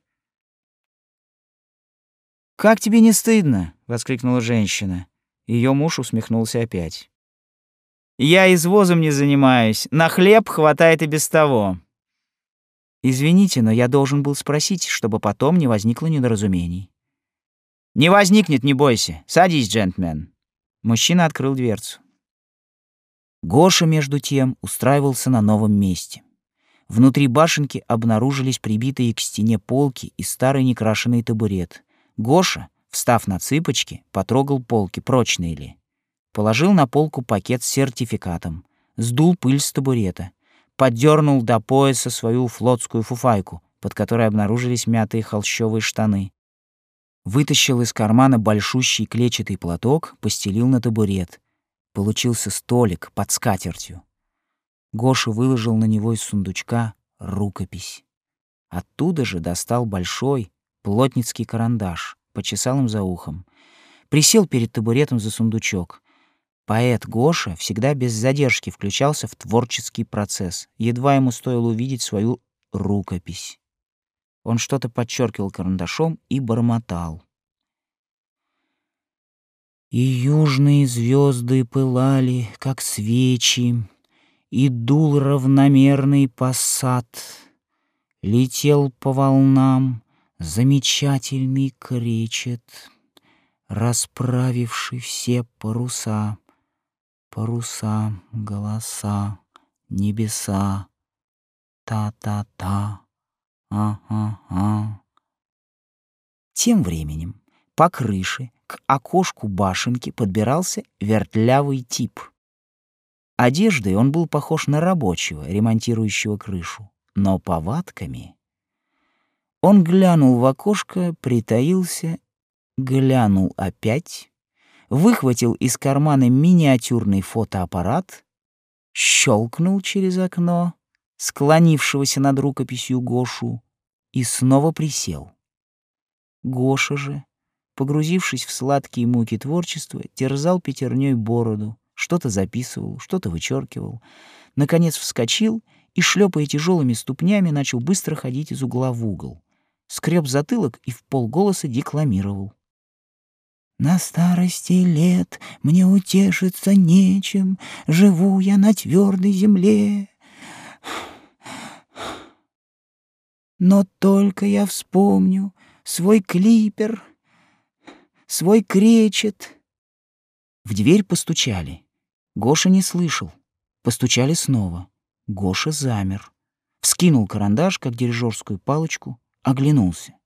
«Как тебе не стыдно?» — воскликнула женщина. Ее муж усмехнулся опять. «Я извозом не занимаюсь. На хлеб хватает и без того». «Извините, но я должен был спросить, чтобы потом не возникло недоразумений». «Не возникнет, не бойся. Садись, джентльмен». Мужчина открыл дверцу. Гоша, между тем, устраивался на новом месте. Внутри башенки обнаружились прибитые к стене полки и старый некрашенный табурет. Гоша, встав на цыпочки, потрогал полки, прочные ли. Положил на полку пакет с сертификатом, сдул пыль с табурета, поддернул до пояса свою флотскую фуфайку, под которой обнаружились мятые холщовые штаны, Вытащил из кармана большущий клетчатый платок, постелил на табурет. Получился столик под скатертью. Гоша выложил на него из сундучка рукопись. Оттуда же достал большой плотницкий карандаш, почесал им за ухом. Присел перед табуретом за сундучок. Поэт Гоша всегда без задержки включался в творческий процесс. Едва ему стоило увидеть свою рукопись. Он что-то подчеркивал карандашом и бормотал. И южные звезды пылали, как свечи, И дул равномерный посад. Летел по волнам замечательный кречет, Расправивший все паруса, Паруса, голоса, небеса, Та-та-та, а-а-а. Тем временем по крыше к окошку башенки подбирался вертлявый тип. Одеждой он был похож на рабочего, ремонтирующего крышу, но повадками... Он глянул в окошко, притаился, глянул опять, выхватил из кармана миниатюрный фотоаппарат, щелкнул через окно, склонившегося над рукописью Гошу, и снова присел. Гоша же, погрузившись в сладкие муки творчества, терзал пятерней бороду, что-то записывал, что-то вычеркивал, наконец вскочил и, шлепая тяжелыми ступнями, начал быстро ходить из угла в угол, скреб затылок и в полголоса декламировал. На старости лет мне утешиться нечем, Живу я на твердой земле. Но только я вспомню свой клипер, свой кречет. В дверь постучали. Гоша не слышал. Постучали снова. Гоша замер. Вскинул карандаш, как дирижерскую палочку, оглянулся.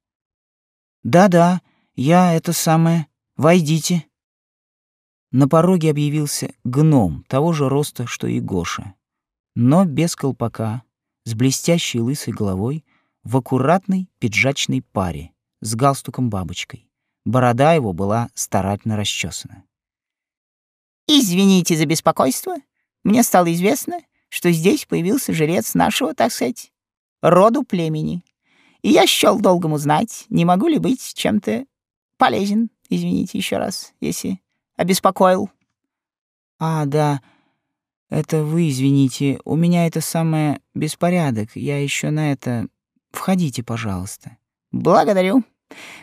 «Да-да, я это самое. Войдите». На пороге объявился гном того же роста, что и Гоша, но без колпака, с блестящей лысой головой, в аккуратной пиджачной паре, с галстуком-бабочкой. Борода его была старательно расчесана. «Извините за беспокойство. Мне стало известно, что здесь появился жрец нашего, так сказать, роду племени. И я счёл долгом узнать, не могу ли быть чем-то полезен, извините еще раз, если обеспокоил». «А, да, это вы извините, у меня это самое беспорядок, я еще на это... Входите, пожалуйста». «Благодарю.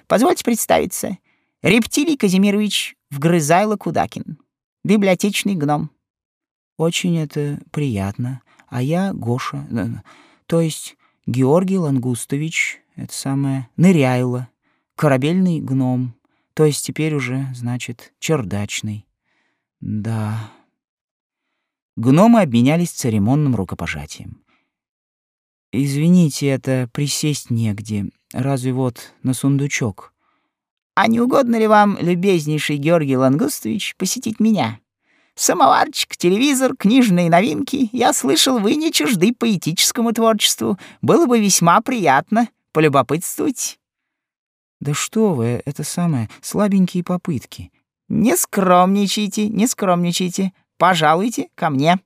Позвольте представиться. Рептилий Казимирович Вгрызайло Кудакин, библиотечный гном». «Очень это приятно. А я Гоша, то есть Георгий Лангустович, это самое, Ныряйло, корабельный гном, то есть теперь уже, значит, чердачный. Да...» Гномы обменялись церемонным рукопожатием. «Извините, это присесть негде. Разве вот на сундучок?» «А не угодно ли вам, любезнейший Георгий Лангустович, посетить меня? Самоварчик, телевизор, книжные новинки. Я слышал, вы не чужды поэтическому творчеству. Было бы весьма приятно полюбопытствовать». «Да что вы, это самое, слабенькие попытки». «Не скромничайте, не скромничайте. Пожалуйте ко мне».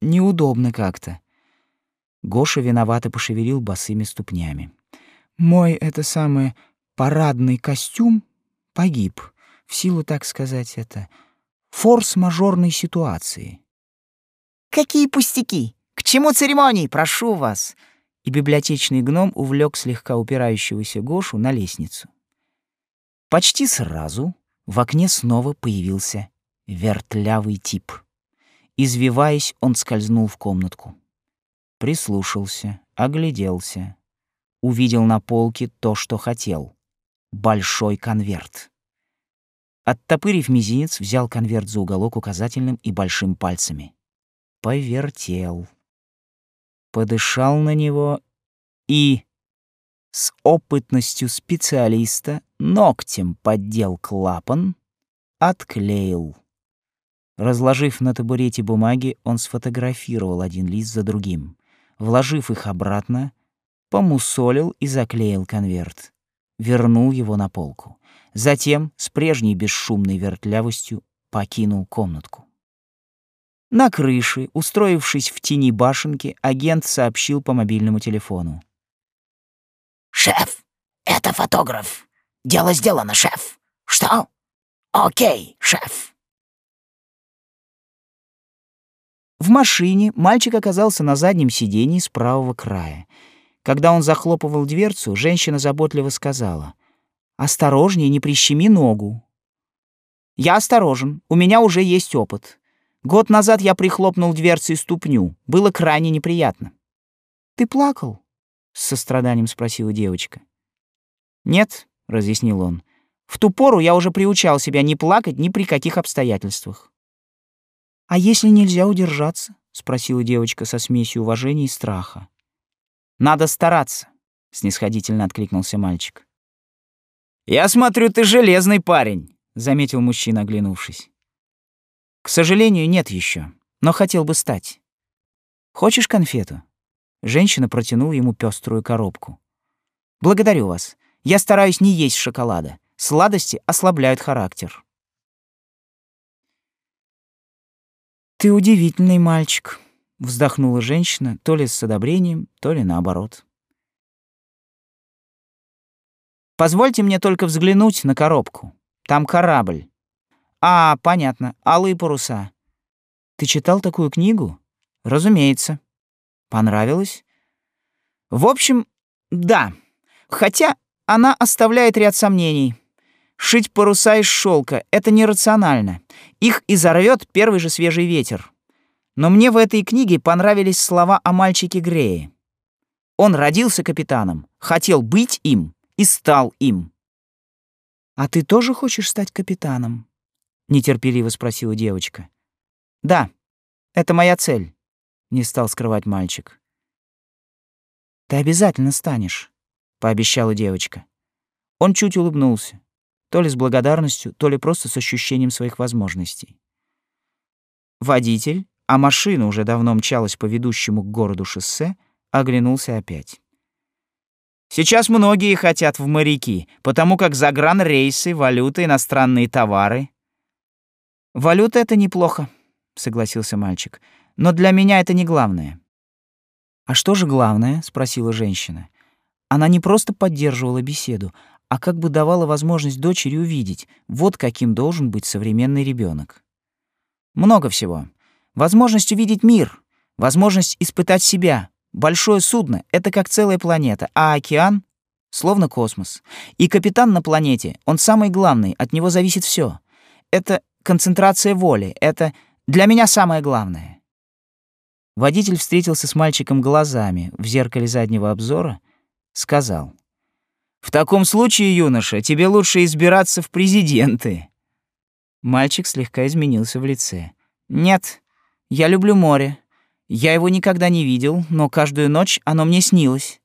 «Неудобно как-то». Гоша виновато пошевелил босыми ступнями. «Мой, это самое, парадный костюм погиб в силу, так сказать, это форс-мажорной ситуации». «Какие пустяки! К чему церемонии, прошу вас!» И библиотечный гном увлек слегка упирающегося Гошу на лестницу. Почти сразу в окне снова появился вертлявый тип. Извиваясь, он скользнул в комнатку. Прислушался, огляделся. Увидел на полке то, что хотел. Большой конверт. Оттопырив мизинец, взял конверт за уголок указательным и большим пальцами. Повертел. Подышал на него и с опытностью специалиста ногтем поддел клапан, отклеил. Разложив на табурете бумаги, он сфотографировал один лист за другим. Вложив их обратно, помусолил и заклеил конверт. Вернул его на полку. Затем с прежней бесшумной вертлявостью покинул комнатку. На крыше, устроившись в тени башенки, агент сообщил по мобильному телефону. «Шеф, это фотограф. Дело сделано, шеф. Что? Окей, шеф». В машине мальчик оказался на заднем сидении с правого края. Когда он захлопывал дверцу, женщина заботливо сказала, «Осторожнее, не прищеми ногу». «Я осторожен, у меня уже есть опыт. Год назад я прихлопнул дверцей ступню, было крайне неприятно». «Ты плакал?» с состраданием спросила девочка. Нет, разъяснил он. В ту пору я уже приучал себя не плакать ни при каких обстоятельствах. А если нельзя удержаться? спросила девочка со смесью уважения и страха. Надо стараться, снисходительно откликнулся мальчик. Я смотрю, ты железный парень, заметил мужчина, оглянувшись. К сожалению, нет еще, но хотел бы стать. Хочешь конфету? Женщина протянула ему пеструю коробку. Благодарю вас. Я стараюсь не есть шоколада. Сладости ослабляют характер. Ты удивительный мальчик, вздохнула женщина, то ли с одобрением, то ли наоборот. Позвольте мне только взглянуть на коробку. Там корабль. А, понятно, алые паруса. Ты читал такую книгу? Разумеется. Понравилось? В общем, да. Хотя она оставляет ряд сомнений. Шить паруса из шелка — это нерационально. Их изорвет первый же свежий ветер. Но мне в этой книге понравились слова о мальчике Грее. Он родился капитаном, хотел быть им и стал им. «А ты тоже хочешь стать капитаном?» — нетерпеливо спросила девочка. «Да, это моя цель», — не стал скрывать мальчик. «Ты обязательно станешь», — пообещала девочка. Он чуть улыбнулся, то ли с благодарностью, то ли просто с ощущением своих возможностей. Водитель, а машина уже давно мчалась по ведущему к городу шоссе, оглянулся опять. Сейчас многие хотят в моряки, потому как загранрейсы, валюта, иностранные товары. Валюта — это неплохо, — согласился мальчик. Но для меня это не главное. «А что же главное?» — спросила женщина. Она не просто поддерживала беседу, а как бы давала возможность дочери увидеть, вот каким должен быть современный ребенок. Много всего. Возможность увидеть мир, возможность испытать себя, Большое судно — это как целая планета, а океан — словно космос. И капитан на планете, он самый главный, от него зависит все. Это концентрация воли, это для меня самое главное. Водитель встретился с мальчиком глазами в зеркале заднего обзора, сказал. «В таком случае, юноша, тебе лучше избираться в президенты». Мальчик слегка изменился в лице. «Нет, я люблю море. Я его никогда не видел, но каждую ночь оно мне снилось.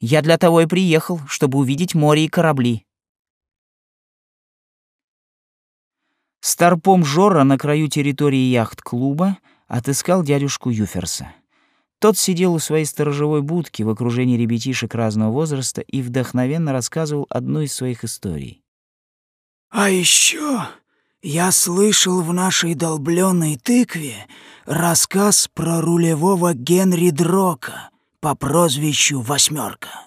Я для того и приехал, чтобы увидеть море и корабли. Старпом Жора на краю территории яхт-клуба отыскал дядюшку Юферса. Тот сидел у своей сторожевой будки в окружении ребятишек разного возраста и вдохновенно рассказывал одну из своих историй. «А еще я слышал в нашей долбленной тыкве рассказ про рулевого Генри Дрока по прозвищу «Восьмерка».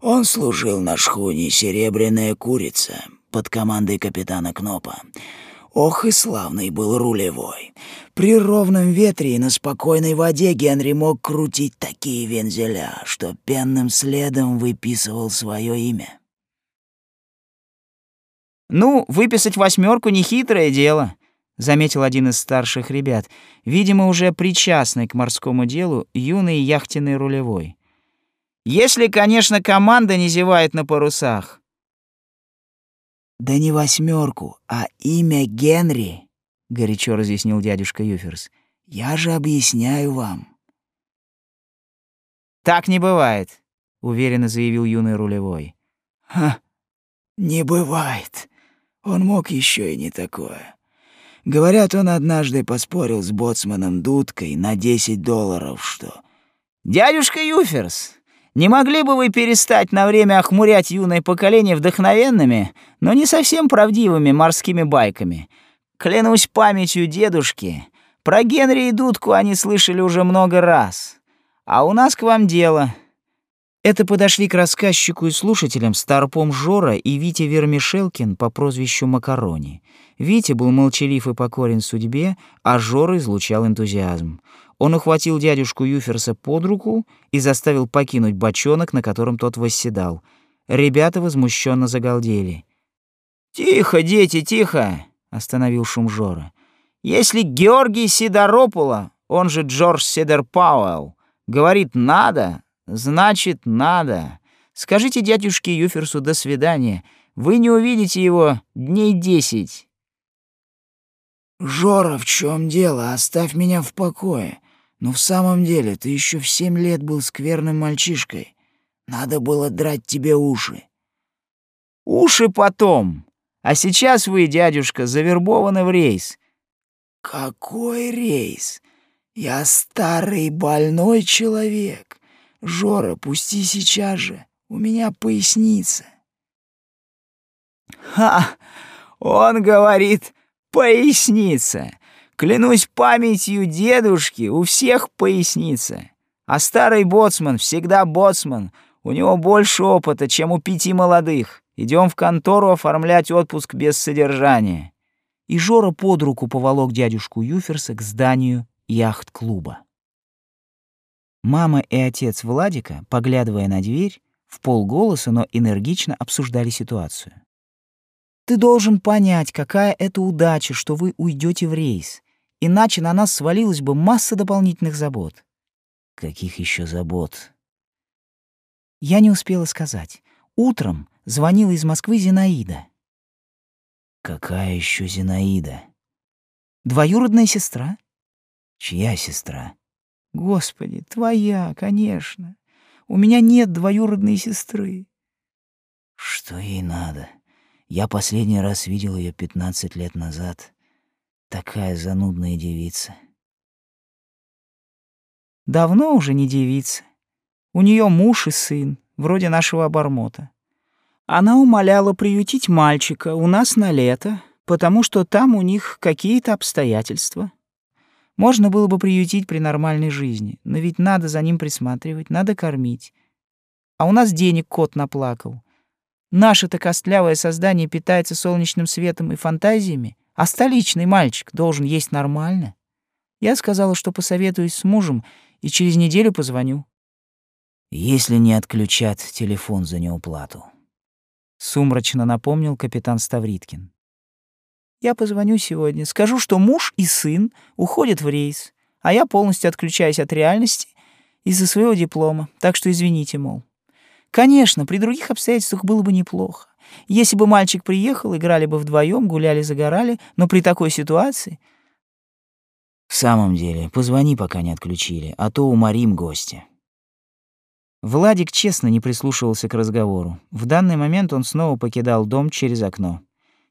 Он служил на шхуне «Серебряная курица» под командой капитана Кнопа. Ох и славный был рулевой. При ровном ветре и на спокойной воде Генри мог крутить такие вензеля, что пенным следом выписывал свое имя. «Ну, выписать восьмерку нехитрое дело», — заметил один из старших ребят, видимо, уже причастный к морскому делу, юный яхтенный рулевой. «Если, конечно, команда не зевает на парусах». «Да не восьмерку, а имя Генри», — горячо разъяснил дядюшка Юферс. «Я же объясняю вам». «Так не бывает», — уверенно заявил юный рулевой. «Ха, не бывает», он мог еще и не такое. Говорят, он однажды поспорил с боцманом Дудкой на 10 долларов, что... «Дядюшка Юферс, не могли бы вы перестать на время охмурять юное поколение вдохновенными, но не совсем правдивыми морскими байками? Клянусь памятью дедушки, про Генри и Дудку они слышали уже много раз. А у нас к вам дело. Это подошли к рассказчику и слушателям Старпом Жора и Витя Вермишелкин по прозвищу Макарони. Витя был молчалив и покорен судьбе, а Жора излучал энтузиазм. Он ухватил дядюшку Юферса под руку и заставил покинуть бочонок, на котором тот восседал. Ребята возмущенно загалдели. «Тихо, дети, тихо!» — остановил шум Жора. «Если Георгий Сидоропула, он же Джордж Сидор Пауэлл, говорит «надо», Значит, надо. Скажите дядюшке Юферсу «до свидания». Вы не увидите его дней десять. «Жора, в чем дело? Оставь меня в покое. Но в самом деле ты еще в семь лет был скверным мальчишкой. Надо было драть тебе уши». «Уши потом. А сейчас вы, дядюшка, завербованы в рейс». «Какой рейс? Я старый больной человек. Жора, пусти сейчас же. У меня поясница». Ха! Он говорит, поясница. Клянусь памятью дедушки, у всех поясница. А старый боцман всегда боцман. У него больше опыта, чем у пяти молодых. Идем в контору оформлять отпуск без содержания. И Жора под руку поволок дядюшку Юферса к зданию яхт-клуба. Мама и отец Владика, поглядывая на дверь, в полголоса, но энергично обсуждали ситуацию. Ты должен понять, какая это удача, что вы уйдете в рейс. Иначе на нас свалилась бы масса дополнительных забот. Каких еще забот? Я не успела сказать. Утром звонила из Москвы Зинаида. Какая еще Зинаида? Двоюродная сестра. Чья сестра? Господи, твоя, конечно. У меня нет двоюродной сестры. Что ей надо? Я последний раз видел ее 15 лет назад. Такая занудная девица. Давно уже не девица. У нее муж и сын, вроде нашего обормота. Она умоляла приютить мальчика у нас на лето, потому что там у них какие-то обстоятельства. Можно было бы приютить при нормальной жизни, но ведь надо за ним присматривать, надо кормить. А у нас денег кот наплакал. Наше-то костлявое создание питается солнечным светом и фантазиями, а столичный мальчик должен есть нормально. Я сказала, что посоветуюсь с мужем и через неделю позвоню. Если не отключат телефон за неуплату. Сумрачно напомнил капитан Ставриткин. Я позвоню сегодня, скажу, что муж и сын уходят в рейс, а я полностью отключаюсь от реальности из-за своего диплома, так что извините, мол. Конечно, при других обстоятельствах было бы неплохо. Если бы мальчик приехал, играли бы вдвоем, гуляли, загорали, но при такой ситуации... В самом деле, позвони, пока не отключили, а то уморим гостя. Владик честно не прислушивался к разговору. В данный момент он снова покидал дом через окно.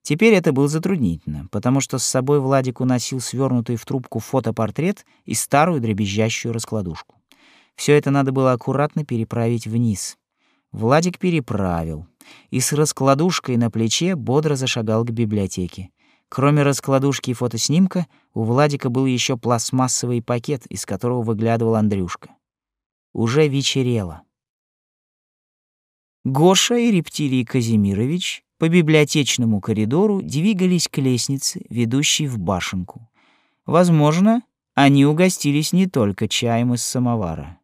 Теперь это было затруднительно, потому что с собой Владик уносил свернутый в трубку фотопортрет и старую дребезжащую раскладушку. Все это надо было аккуратно переправить вниз. Владик переправил и с раскладушкой на плече бодро зашагал к библиотеке. Кроме раскладушки и фотоснимка, у Владика был еще пластмассовый пакет, из которого выглядывал Андрюшка. Уже вечерело. Гоша и Рептилий Казимирович по библиотечному коридору двигались к лестнице, ведущей в башенку. Возможно, они угостились не только чаем из самовара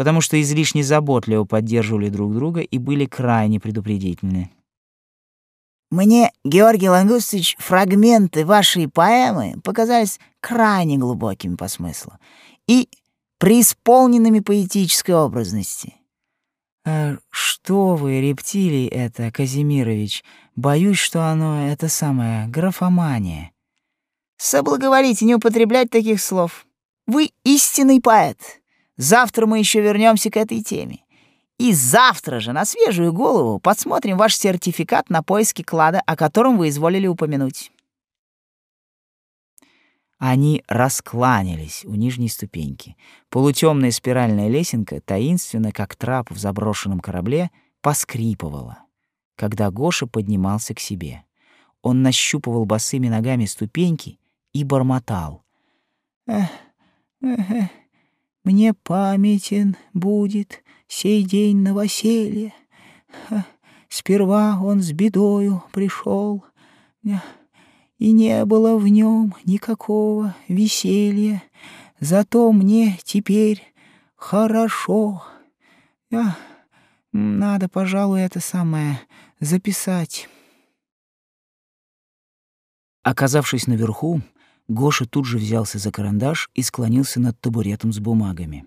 потому что излишне заботливо поддерживали друг друга и были крайне предупредительны. Мне, Георгий Лангустович, фрагменты вашей поэмы показались крайне глубокими по смыслу и преисполненными поэтической образности. «А что вы, рептилий это, Казимирович? Боюсь, что оно это самое графомания». Соблаговолите не употреблять таких слов. Вы истинный поэт. Завтра мы еще вернемся к этой теме. И завтра же на свежую голову подсмотрим ваш сертификат на поиски клада, о котором вы изволили упомянуть. Они раскланялись у нижней ступеньки. Полутемная спиральная лесенка, таинственно, как трап в заброшенном корабле, поскрипывала, когда Гоша поднимался к себе. Он нащупывал босыми ногами ступеньки и бормотал. «Эх, эх, эх, мне памятен будет сей день новоселья. Сперва он с бедою пришел, и не было в нем никакого веселья. Зато мне теперь хорошо. А, надо, пожалуй, это самое записать. Оказавшись наверху, Гоша тут же взялся за карандаш и склонился над табуретом с бумагами.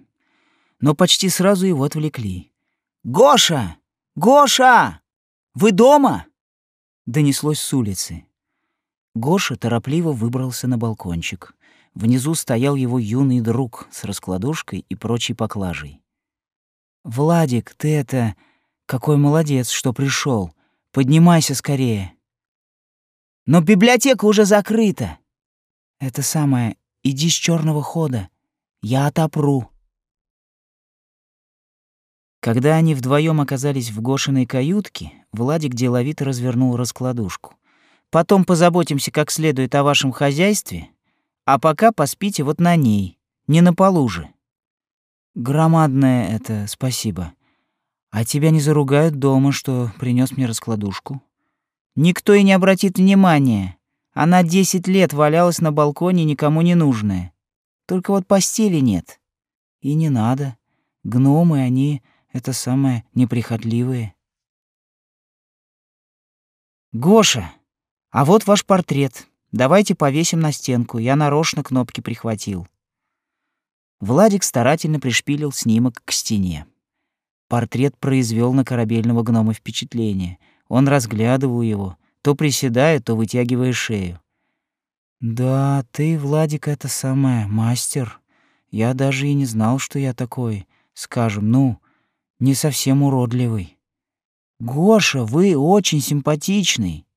но почти сразу его отвлекли. «Гоша! Гоша! Вы дома?» Донеслось с улицы. Гоша торопливо выбрался на балкончик. Внизу стоял его юный друг с раскладушкой и прочей поклажей. «Владик, ты это... Какой молодец, что пришел. Поднимайся скорее». «Но библиотека уже закрыта». «Это самое, иди с черного хода. Я отопру». Когда они вдвоем оказались в Гошиной каютке, Владик деловито развернул раскладушку. «Потом позаботимся как следует о вашем хозяйстве, а пока поспите вот на ней, не на полу же». «Громадное это спасибо. А тебя не заругают дома, что принес мне раскладушку?» «Никто и не обратит внимания. Она десять лет валялась на балконе, никому не нужная. Только вот постели нет. И не надо. Гномы, они это самое неприхотливые. Гоша, а вот ваш портрет. Давайте повесим на стенку. Я нарочно кнопки прихватил. Владик старательно пришпилил снимок к стене. Портрет произвел на корабельного гнома впечатление. Он разглядывал его, то приседая, то вытягивая шею. «Да, ты, Владик, это самое, мастер. Я даже и не знал, что я такой, скажем, ну, не совсем уродливый. Гоша, вы очень симпатичный.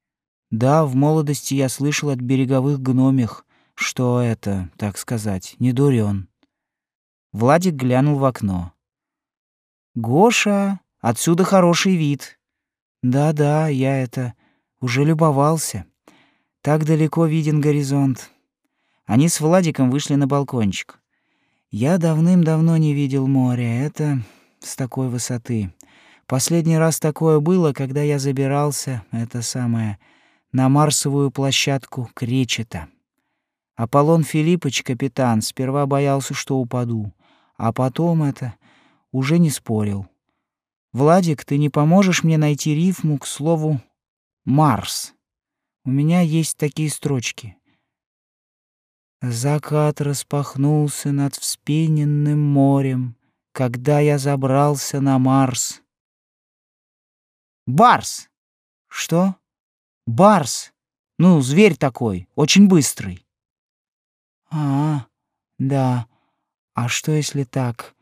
Да, в молодости я слышал от береговых гномих, что это, так сказать, не дурен. Владик глянул в окно. Гоша, отсюда хороший вид. Да-да, я это уже любовался. Так далеко виден горизонт. Они с Владиком вышли на балкончик. Я давным-давно не видел моря. Это с такой высоты. Последний раз такое было, когда я забирался, это самое, на Марсовую площадку Кречета. Аполлон Филиппович, капитан, сперва боялся, что упаду, а потом это уже не спорил. «Владик, ты не поможешь мне найти рифму к слову «Марс»?» У меня есть такие строчки. Закат распахнулся над вспененным морем, когда я забрался на Марс. Барс! Что? Барс! Ну, зверь такой, очень быстрый. А, да. А что если так?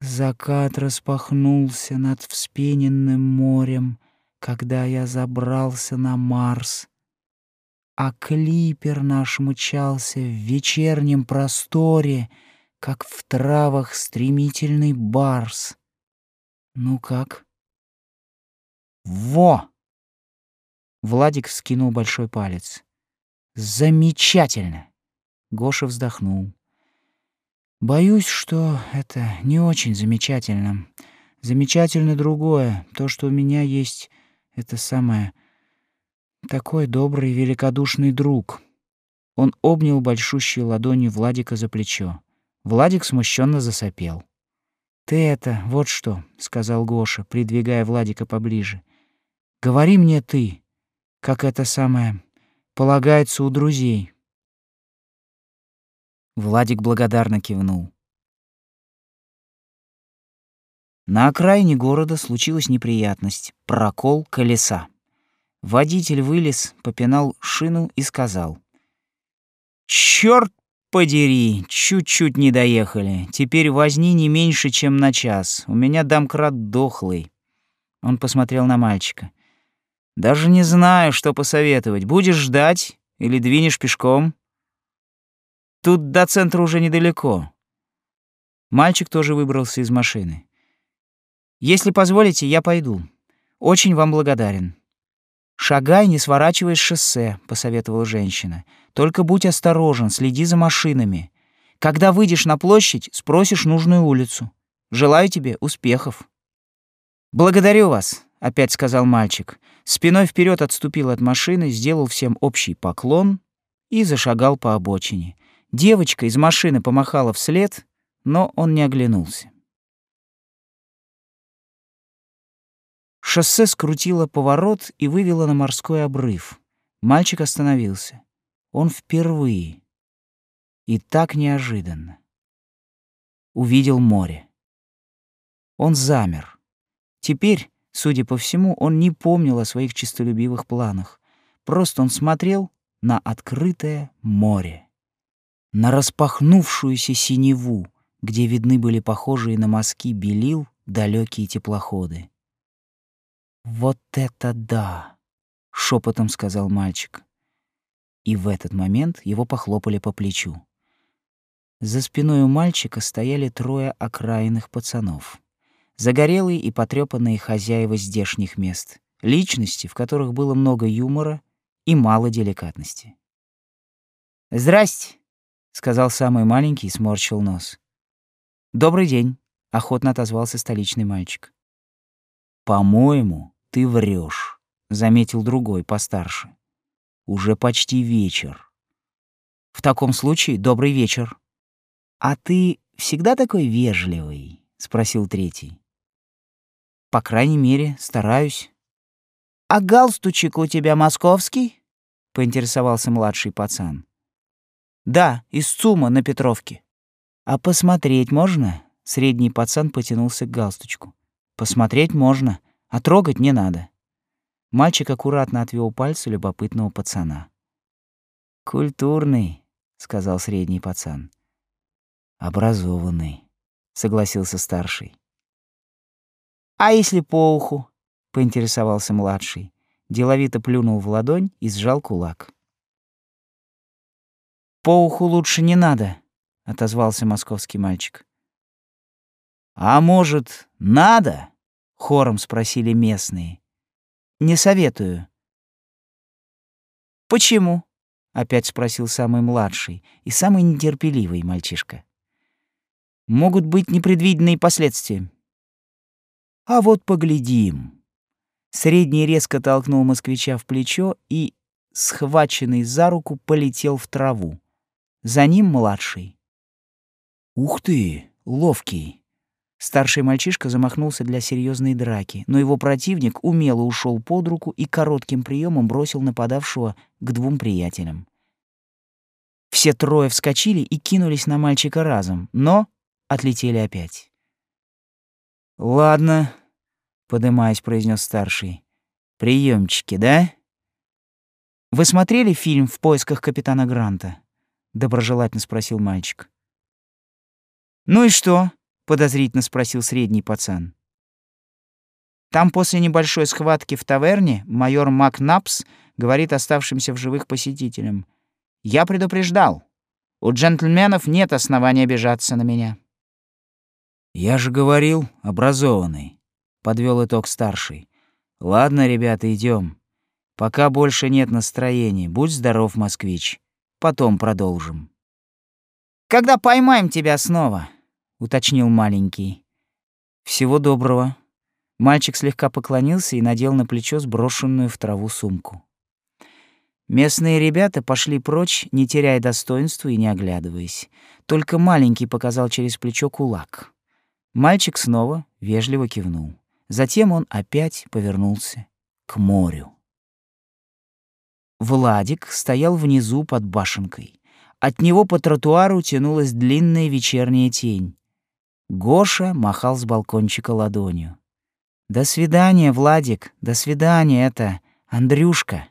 Закат распахнулся над вспененным морем, когда я забрался на Марс, а клипер наш мчался в вечернем просторе — как в травах стремительный барс. Ну как? Во! Владик вскинул большой палец. Замечательно! Гоша вздохнул. Боюсь, что это не очень замечательно. Замечательно другое. То, что у меня есть, это самое... Такой добрый, великодушный друг. Он обнял большущей ладонью Владика за плечо. Владик смущенно засопел. «Ты это, вот что», — сказал Гоша, придвигая Владика поближе. «Говори мне ты, как это самое полагается у друзей». Владик благодарно кивнул. На окраине города случилась неприятность — прокол колеса. Водитель вылез, попинал шину и сказал. «Чёрт подери, чуть-чуть не доехали. Теперь возни не меньше, чем на час. У меня домкрат дохлый. Он посмотрел на мальчика. Даже не знаю, что посоветовать. Будешь ждать или двинешь пешком? Тут до центра уже недалеко. Мальчик тоже выбрался из машины. Если позволите, я пойду. Очень вам благодарен. «Шагай, не сворачивай с шоссе», — посоветовала женщина. «Только будь осторожен, следи за машинами. Когда выйдешь на площадь, спросишь нужную улицу. Желаю тебе успехов». «Благодарю вас», — опять сказал мальчик. Спиной вперед отступил от машины, сделал всем общий поклон и зашагал по обочине. Девочка из машины помахала вслед, но он не оглянулся. Шоссе скрутило поворот и вывело на морской обрыв. Мальчик остановился. Он впервые. И так неожиданно. увидел море. Он замер. Теперь, судя по всему, он не помнил о своих честолюбивых планах. Просто он смотрел на открытое море, на распахнувшуюся синеву, где видны были похожие на мазки белил далекие теплоходы. «Вот это да!» — шепотом сказал мальчик. И в этот момент его похлопали по плечу. За спиной у мальчика стояли трое окраинных пацанов. Загорелые и потрепанные хозяева здешних мест, личности, в которых было много юмора и мало деликатности. «Здрасте», — сказал самый маленький и сморщил нос. «Добрый день», — охотно отозвался столичный мальчик. «По-моему, ты врешь, заметил другой, постарше. «Уже почти вечер». «В таком случае добрый вечер», «А ты всегда такой вежливый?» — спросил третий. «По крайней мере, стараюсь». «А галстучек у тебя московский?» — поинтересовался младший пацан. «Да, из ЦУМа на Петровке». «А посмотреть можно?» — средний пацан потянулся к галстучку. «Посмотреть можно, а трогать не надо». Мальчик аккуратно отвел пальцы любопытного пацана. «Культурный», — сказал средний пацан. Образованный, согласился старший. А если по уху? поинтересовался младший. Деловито плюнул в ладонь и сжал кулак. По уху лучше не надо, отозвался московский мальчик. А может, надо? хором спросили местные. Не советую. Почему? опять спросил самый младший и самый нетерпеливый мальчишка могут быть непредвиденные последствия. А вот поглядим. Средний резко толкнул москвича в плечо и, схваченный за руку, полетел в траву. За ним младший. Ух ты, ловкий. Старший мальчишка замахнулся для серьезной драки, но его противник умело ушел под руку и коротким приемом бросил нападавшего к двум приятелям. Все трое вскочили и кинулись на мальчика разом, но отлетели опять. «Ладно», — подымаясь, произнес старший. Приемчики, да?» «Вы смотрели фильм «В поисках капитана Гранта»?» — доброжелательно спросил мальчик. «Ну и что?» — подозрительно спросил средний пацан. Там после небольшой схватки в таверне майор Макнапс говорит оставшимся в живых посетителям. «Я предупреждал. У джентльменов нет основания обижаться на меня». «Я же говорил, образованный», — подвел итог старший. «Ладно, ребята, идем. Пока больше нет настроения. Будь здоров, москвич. Потом продолжим». «Когда поймаем тебя снова?» — уточнил маленький. «Всего доброго». Мальчик слегка поклонился и надел на плечо сброшенную в траву сумку. Местные ребята пошли прочь, не теряя достоинства и не оглядываясь. Только маленький показал через плечо кулак. Мальчик снова вежливо кивнул. Затем он опять повернулся к морю. Владик стоял внизу под башенкой. От него по тротуару тянулась длинная вечерняя тень. Гоша махал с балкончика ладонью. «До свидания, Владик, до свидания, это Андрюшка».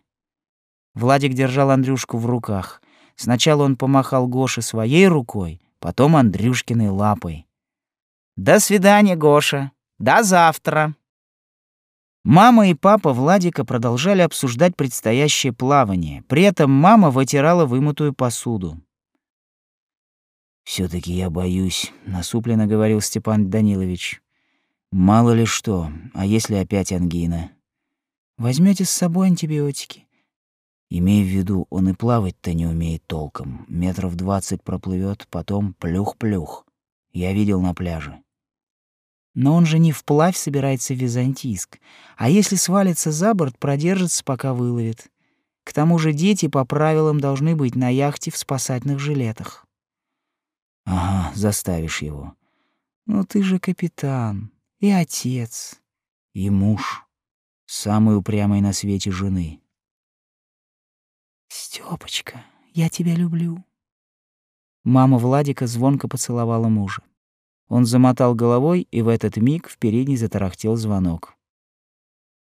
Владик держал Андрюшку в руках. Сначала он помахал Гоше своей рукой, потом Андрюшкиной лапой. До свидания, Гоша. До завтра. Мама и папа Владика продолжали обсуждать предстоящее плавание. При этом мама вытирала вымытую посуду. все таки я боюсь», — насупленно говорил Степан Данилович. «Мало ли что, а если опять ангина?» Возьмете с собой антибиотики?» Имей в виду, он и плавать-то не умеет толком. Метров двадцать проплывет, потом плюх-плюх. Я видел на пляже. Но он же не вплавь собирается в Византийск, а если свалится за борт, продержится, пока выловит. К тому же дети по правилам должны быть на яхте в спасательных жилетах. Ага, заставишь его. Ну ты же капитан и отец, и муж, самый упрямый на свете жены. Стёпочка, я тебя люблю. Мама Владика звонко поцеловала мужа. Он замотал головой, и в этот миг в передней затарахтел звонок.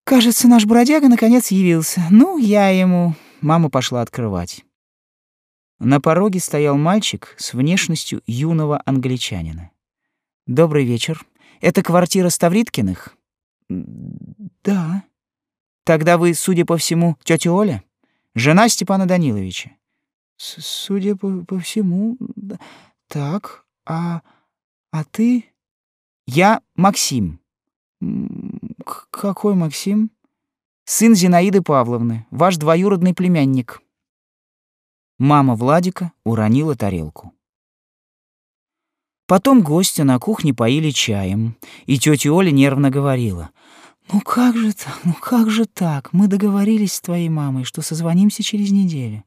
«Кажется, наш бродяга наконец явился. Ну, я ему...» Мама пошла открывать. На пороге стоял мальчик с внешностью юного англичанина. «Добрый вечер. Это квартира Ставриткиных?» «Да». «Тогда вы, судя по всему, тетя Оля? Жена Степана Даниловича?» «Судя по, по всему, так, а...» А ты? Я Максим. К какой Максим? Сын Зинаиды Павловны, ваш двоюродный племянник. Мама Владика уронила тарелку. Потом гостя на кухне поили чаем, и тетя Оля нервно говорила. «Ну как же так, ну как же так? Мы договорились с твоей мамой, что созвонимся через неделю.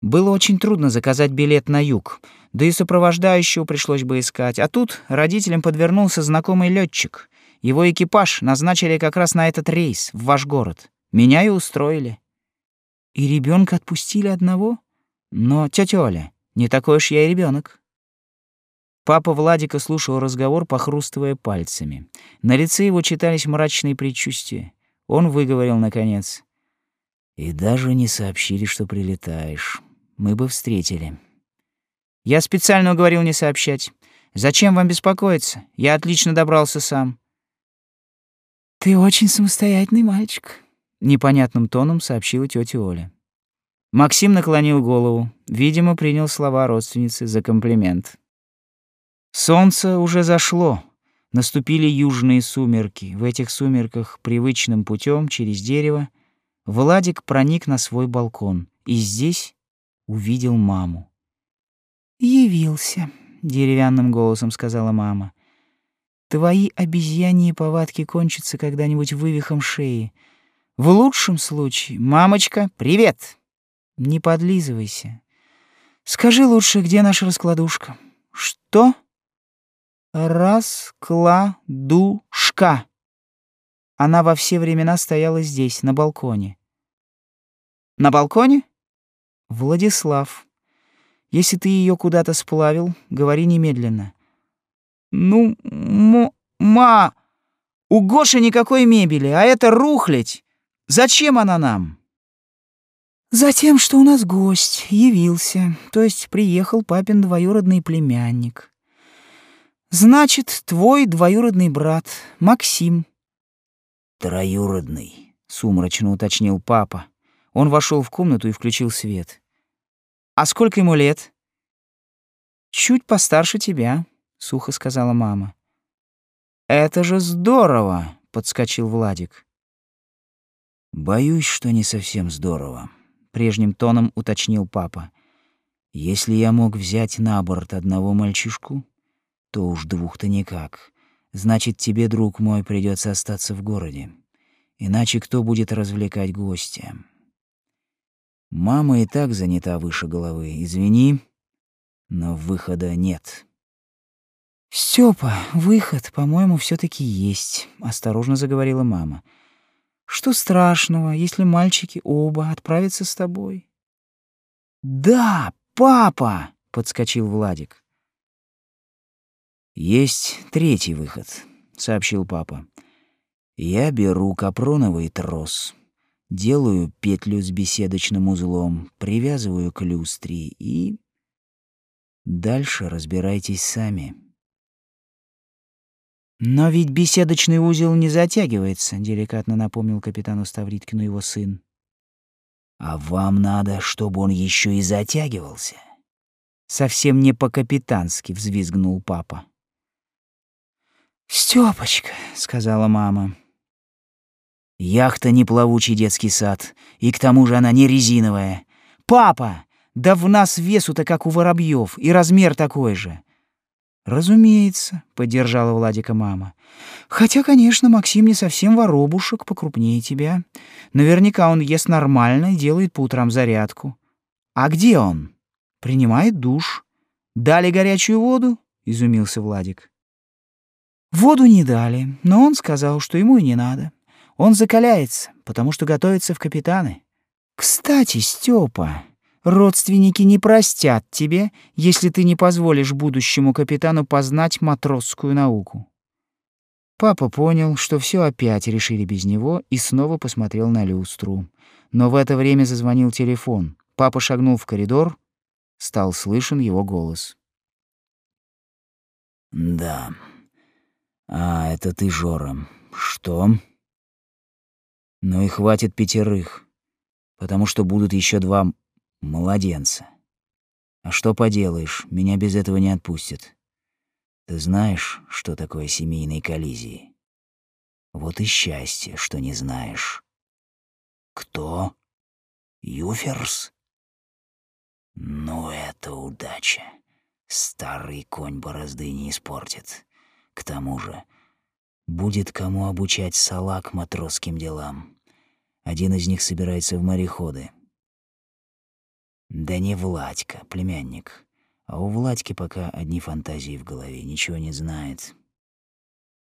Было очень трудно заказать билет на юг, да и сопровождающего пришлось бы искать. А тут родителям подвернулся знакомый летчик. Его экипаж назначили как раз на этот рейс, в ваш город. Меня и устроили. И ребенка отпустили одного? Но, тетя Оля, не такой уж я и ребенок. Папа Владика слушал разговор, похрустывая пальцами. На лице его читались мрачные предчувствия. Он выговорил, наконец. «И даже не сообщили, что прилетаешь мы бы встретили. Я специально уговорил не сообщать. Зачем вам беспокоиться? Я отлично добрался сам. Ты очень самостоятельный мальчик, непонятным тоном сообщила тетя Оля. Максим наклонил голову, видимо, принял слова родственницы за комплимент. Солнце уже зашло. Наступили южные сумерки. В этих сумерках привычным путем через дерево Владик проник на свой балкон, и здесь увидел маму. «Явился», — деревянным голосом сказала мама. «Твои обезьяньи повадки кончатся когда-нибудь вывихом шеи. В лучшем случае, мамочка, привет! Не подлизывайся. Скажи лучше, где наша раскладушка?» «Что?» «Раскладушка». Она во все времена стояла здесь, на балконе. «На балконе?» Владислав, если ты ее куда-то сплавил, говори немедленно. Ну, ма, у Гоши никакой мебели, а это рухлядь. Зачем она нам? Затем, что у нас гость явился, то есть приехал папин двоюродный племянник. Значит, твой двоюродный брат, Максим. Троюродный, сумрачно уточнил папа. Он вошел в комнату и включил свет. «А сколько ему лет?» «Чуть постарше тебя», — сухо сказала мама. «Это же здорово!» — подскочил Владик. «Боюсь, что не совсем здорово», — прежним тоном уточнил папа. «Если я мог взять на борт одного мальчишку, то уж двух-то никак. Значит, тебе, друг мой, придется остаться в городе. Иначе кто будет развлекать гостя?» Мама и так занята выше головы. Извини, но выхода нет. Степа, выход, по-моему, все таки есть, осторожно заговорила мама. Что страшного, если мальчики оба отправятся с тобой? Да, папа, подскочил Владик. Есть третий выход, сообщил папа. Я беру капроновый трос, делаю петлю с беседочным узлом, привязываю к люстре и... Дальше разбирайтесь сами. «Но ведь беседочный узел не затягивается», — деликатно напомнил капитану Ставриткину его сын. «А вам надо, чтобы он еще и затягивался?» «Совсем не по-капитански», — взвизгнул папа. «Стёпочка», — сказала мама, — Яхта не плавучий детский сад, и к тому же она не резиновая. Папа, да в нас весу-то как у воробьев, и размер такой же. Разумеется, поддержала Владика мама. Хотя, конечно, Максим не совсем воробушек, покрупнее тебя. Наверняка он ест нормально и делает по утрам зарядку. А где он? Принимает душ. Дали горячую воду? изумился Владик. Воду не дали, но он сказал, что ему и не надо. Он закаляется, потому что готовится в капитаны. Кстати, Степа, Родственники не простят тебе, если ты не позволишь будущему капитану познать матросскую науку. Папа понял, что все опять решили без него, и снова посмотрел на люстру. Но в это время зазвонил телефон. Папа шагнул в коридор, стал слышен его голос. «Да. А, это ты, Жора. Что?» «Ну и хватит пятерых, потому что будут еще два младенца. А что поделаешь, меня без этого не отпустят. Ты знаешь, что такое семейные коллизии? Вот и счастье, что не знаешь. Кто? Юферс? Ну, это удача. Старый конь борозды не испортит. К тому же, будет кому обучать салак матросским делам. Один из них собирается в мореходы. Да не Владька, племянник. А у Владьки пока одни фантазии в голове, ничего не знает.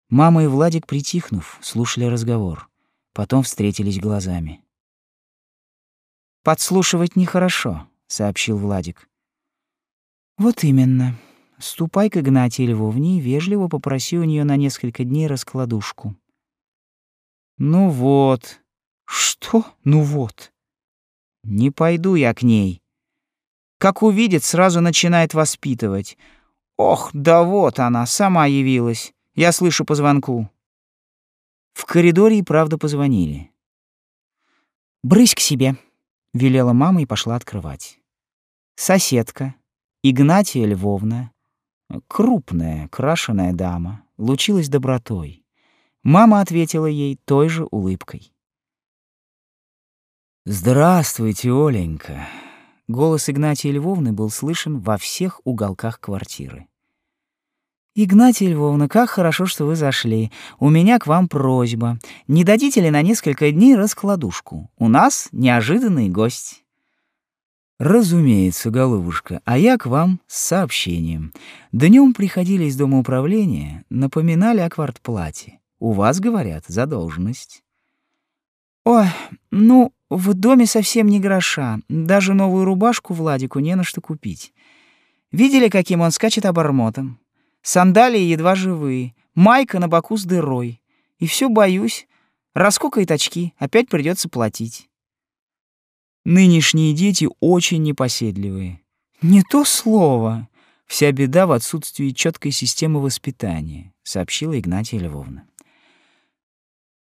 Мама и Владик, притихнув, слушали разговор. Потом встретились глазами. «Подслушивать нехорошо», — сообщил Владик. «Вот именно. Ступай к Игнатии Львовне и вежливо попроси у нее на несколько дней раскладушку». «Ну вот». «Что? Ну вот». «Не пойду я к ней. Как увидит, сразу начинает воспитывать. Ох, да вот она, сама явилась. Я слышу по звонку. В коридоре и правда позвонили. «Брысь к себе», — велела мама и пошла открывать. Соседка, Игнатия Львовна, крупная, крашеная дама, лучилась добротой. Мама ответила ей той же улыбкой. «Здравствуйте, Оленька», Голос Игнатия Львовны был слышен во всех уголках квартиры. «Игнатия Львовна, как хорошо, что вы зашли. У меня к вам просьба. Не дадите ли на несколько дней раскладушку? У нас неожиданный гость». «Разумеется, голубушка, а я к вам с сообщением. Днем приходили из дома управления, напоминали о квартплате. У вас, говорят, задолженность». «Ой, ну, в доме совсем не гроша. Даже новую рубашку Владику не на что купить. Видели, каким он скачет обормотом? Сандалии едва живые, майка на боку с дырой. И все боюсь. Раскукает очки, опять придется платить. Нынешние дети очень непоседливые. Не то слово. Вся беда в отсутствии четкой системы воспитания, сообщила Игнатия Львовна.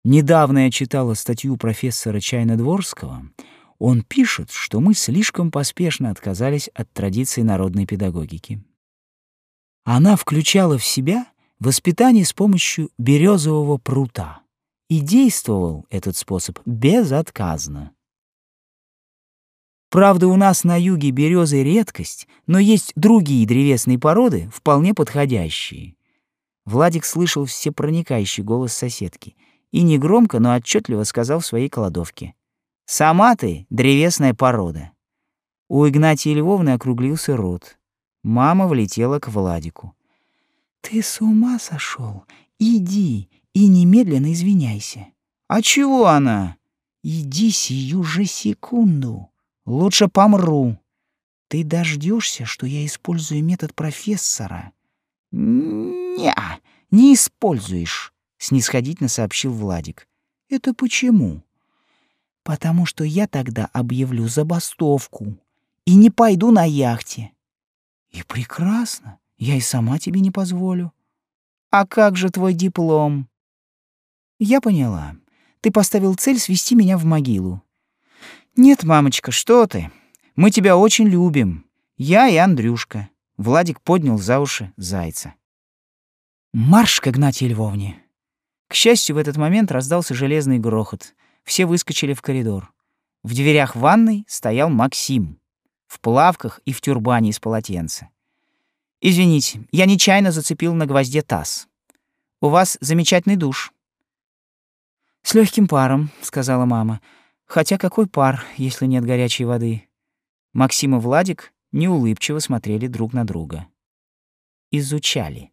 Недавно я читала статью профессора Чайнодворского. Он пишет, что мы слишком поспешно отказались от традиции народной педагогики. Она включала в себя воспитание с помощью березового прута, и действовал этот способ безотказно. Правда, у нас на юге березы редкость, но есть другие древесные породы, вполне подходящие. Владик слышал всепроникающий голос соседки — и негромко, но отчетливо сказал в своей кладовке. «Сама ты — древесная порода». У Игнатии Львовны округлился рот. Мама влетела к Владику. «Ты с ума сошел? Иди и немедленно извиняйся». «А чего она?» «Иди сию же секунду. Лучше помру. Ты дождешься, что я использую метод профессора?» «Не, не используешь снисходительно сообщил Владик. Это почему? Потому что я тогда объявлю забастовку и не пойду на яхте. И прекрасно, я и сама тебе не позволю. А как же твой диплом? Я поняла. Ты поставил цель свести меня в могилу. Нет, мамочка, что ты? Мы тебя очень любим. Я и Андрюшка. Владик поднял за уши зайца. Марш к Игнатии Львовне. К счастью, в этот момент раздался железный грохот. Все выскочили в коридор. В дверях ванной стоял Максим. В плавках и в тюрбане из полотенца. «Извините, я нечаянно зацепил на гвозде таз. У вас замечательный душ». «С легким паром», — сказала мама. «Хотя какой пар, если нет горячей воды?» Максим и Владик неулыбчиво смотрели друг на друга. Изучали.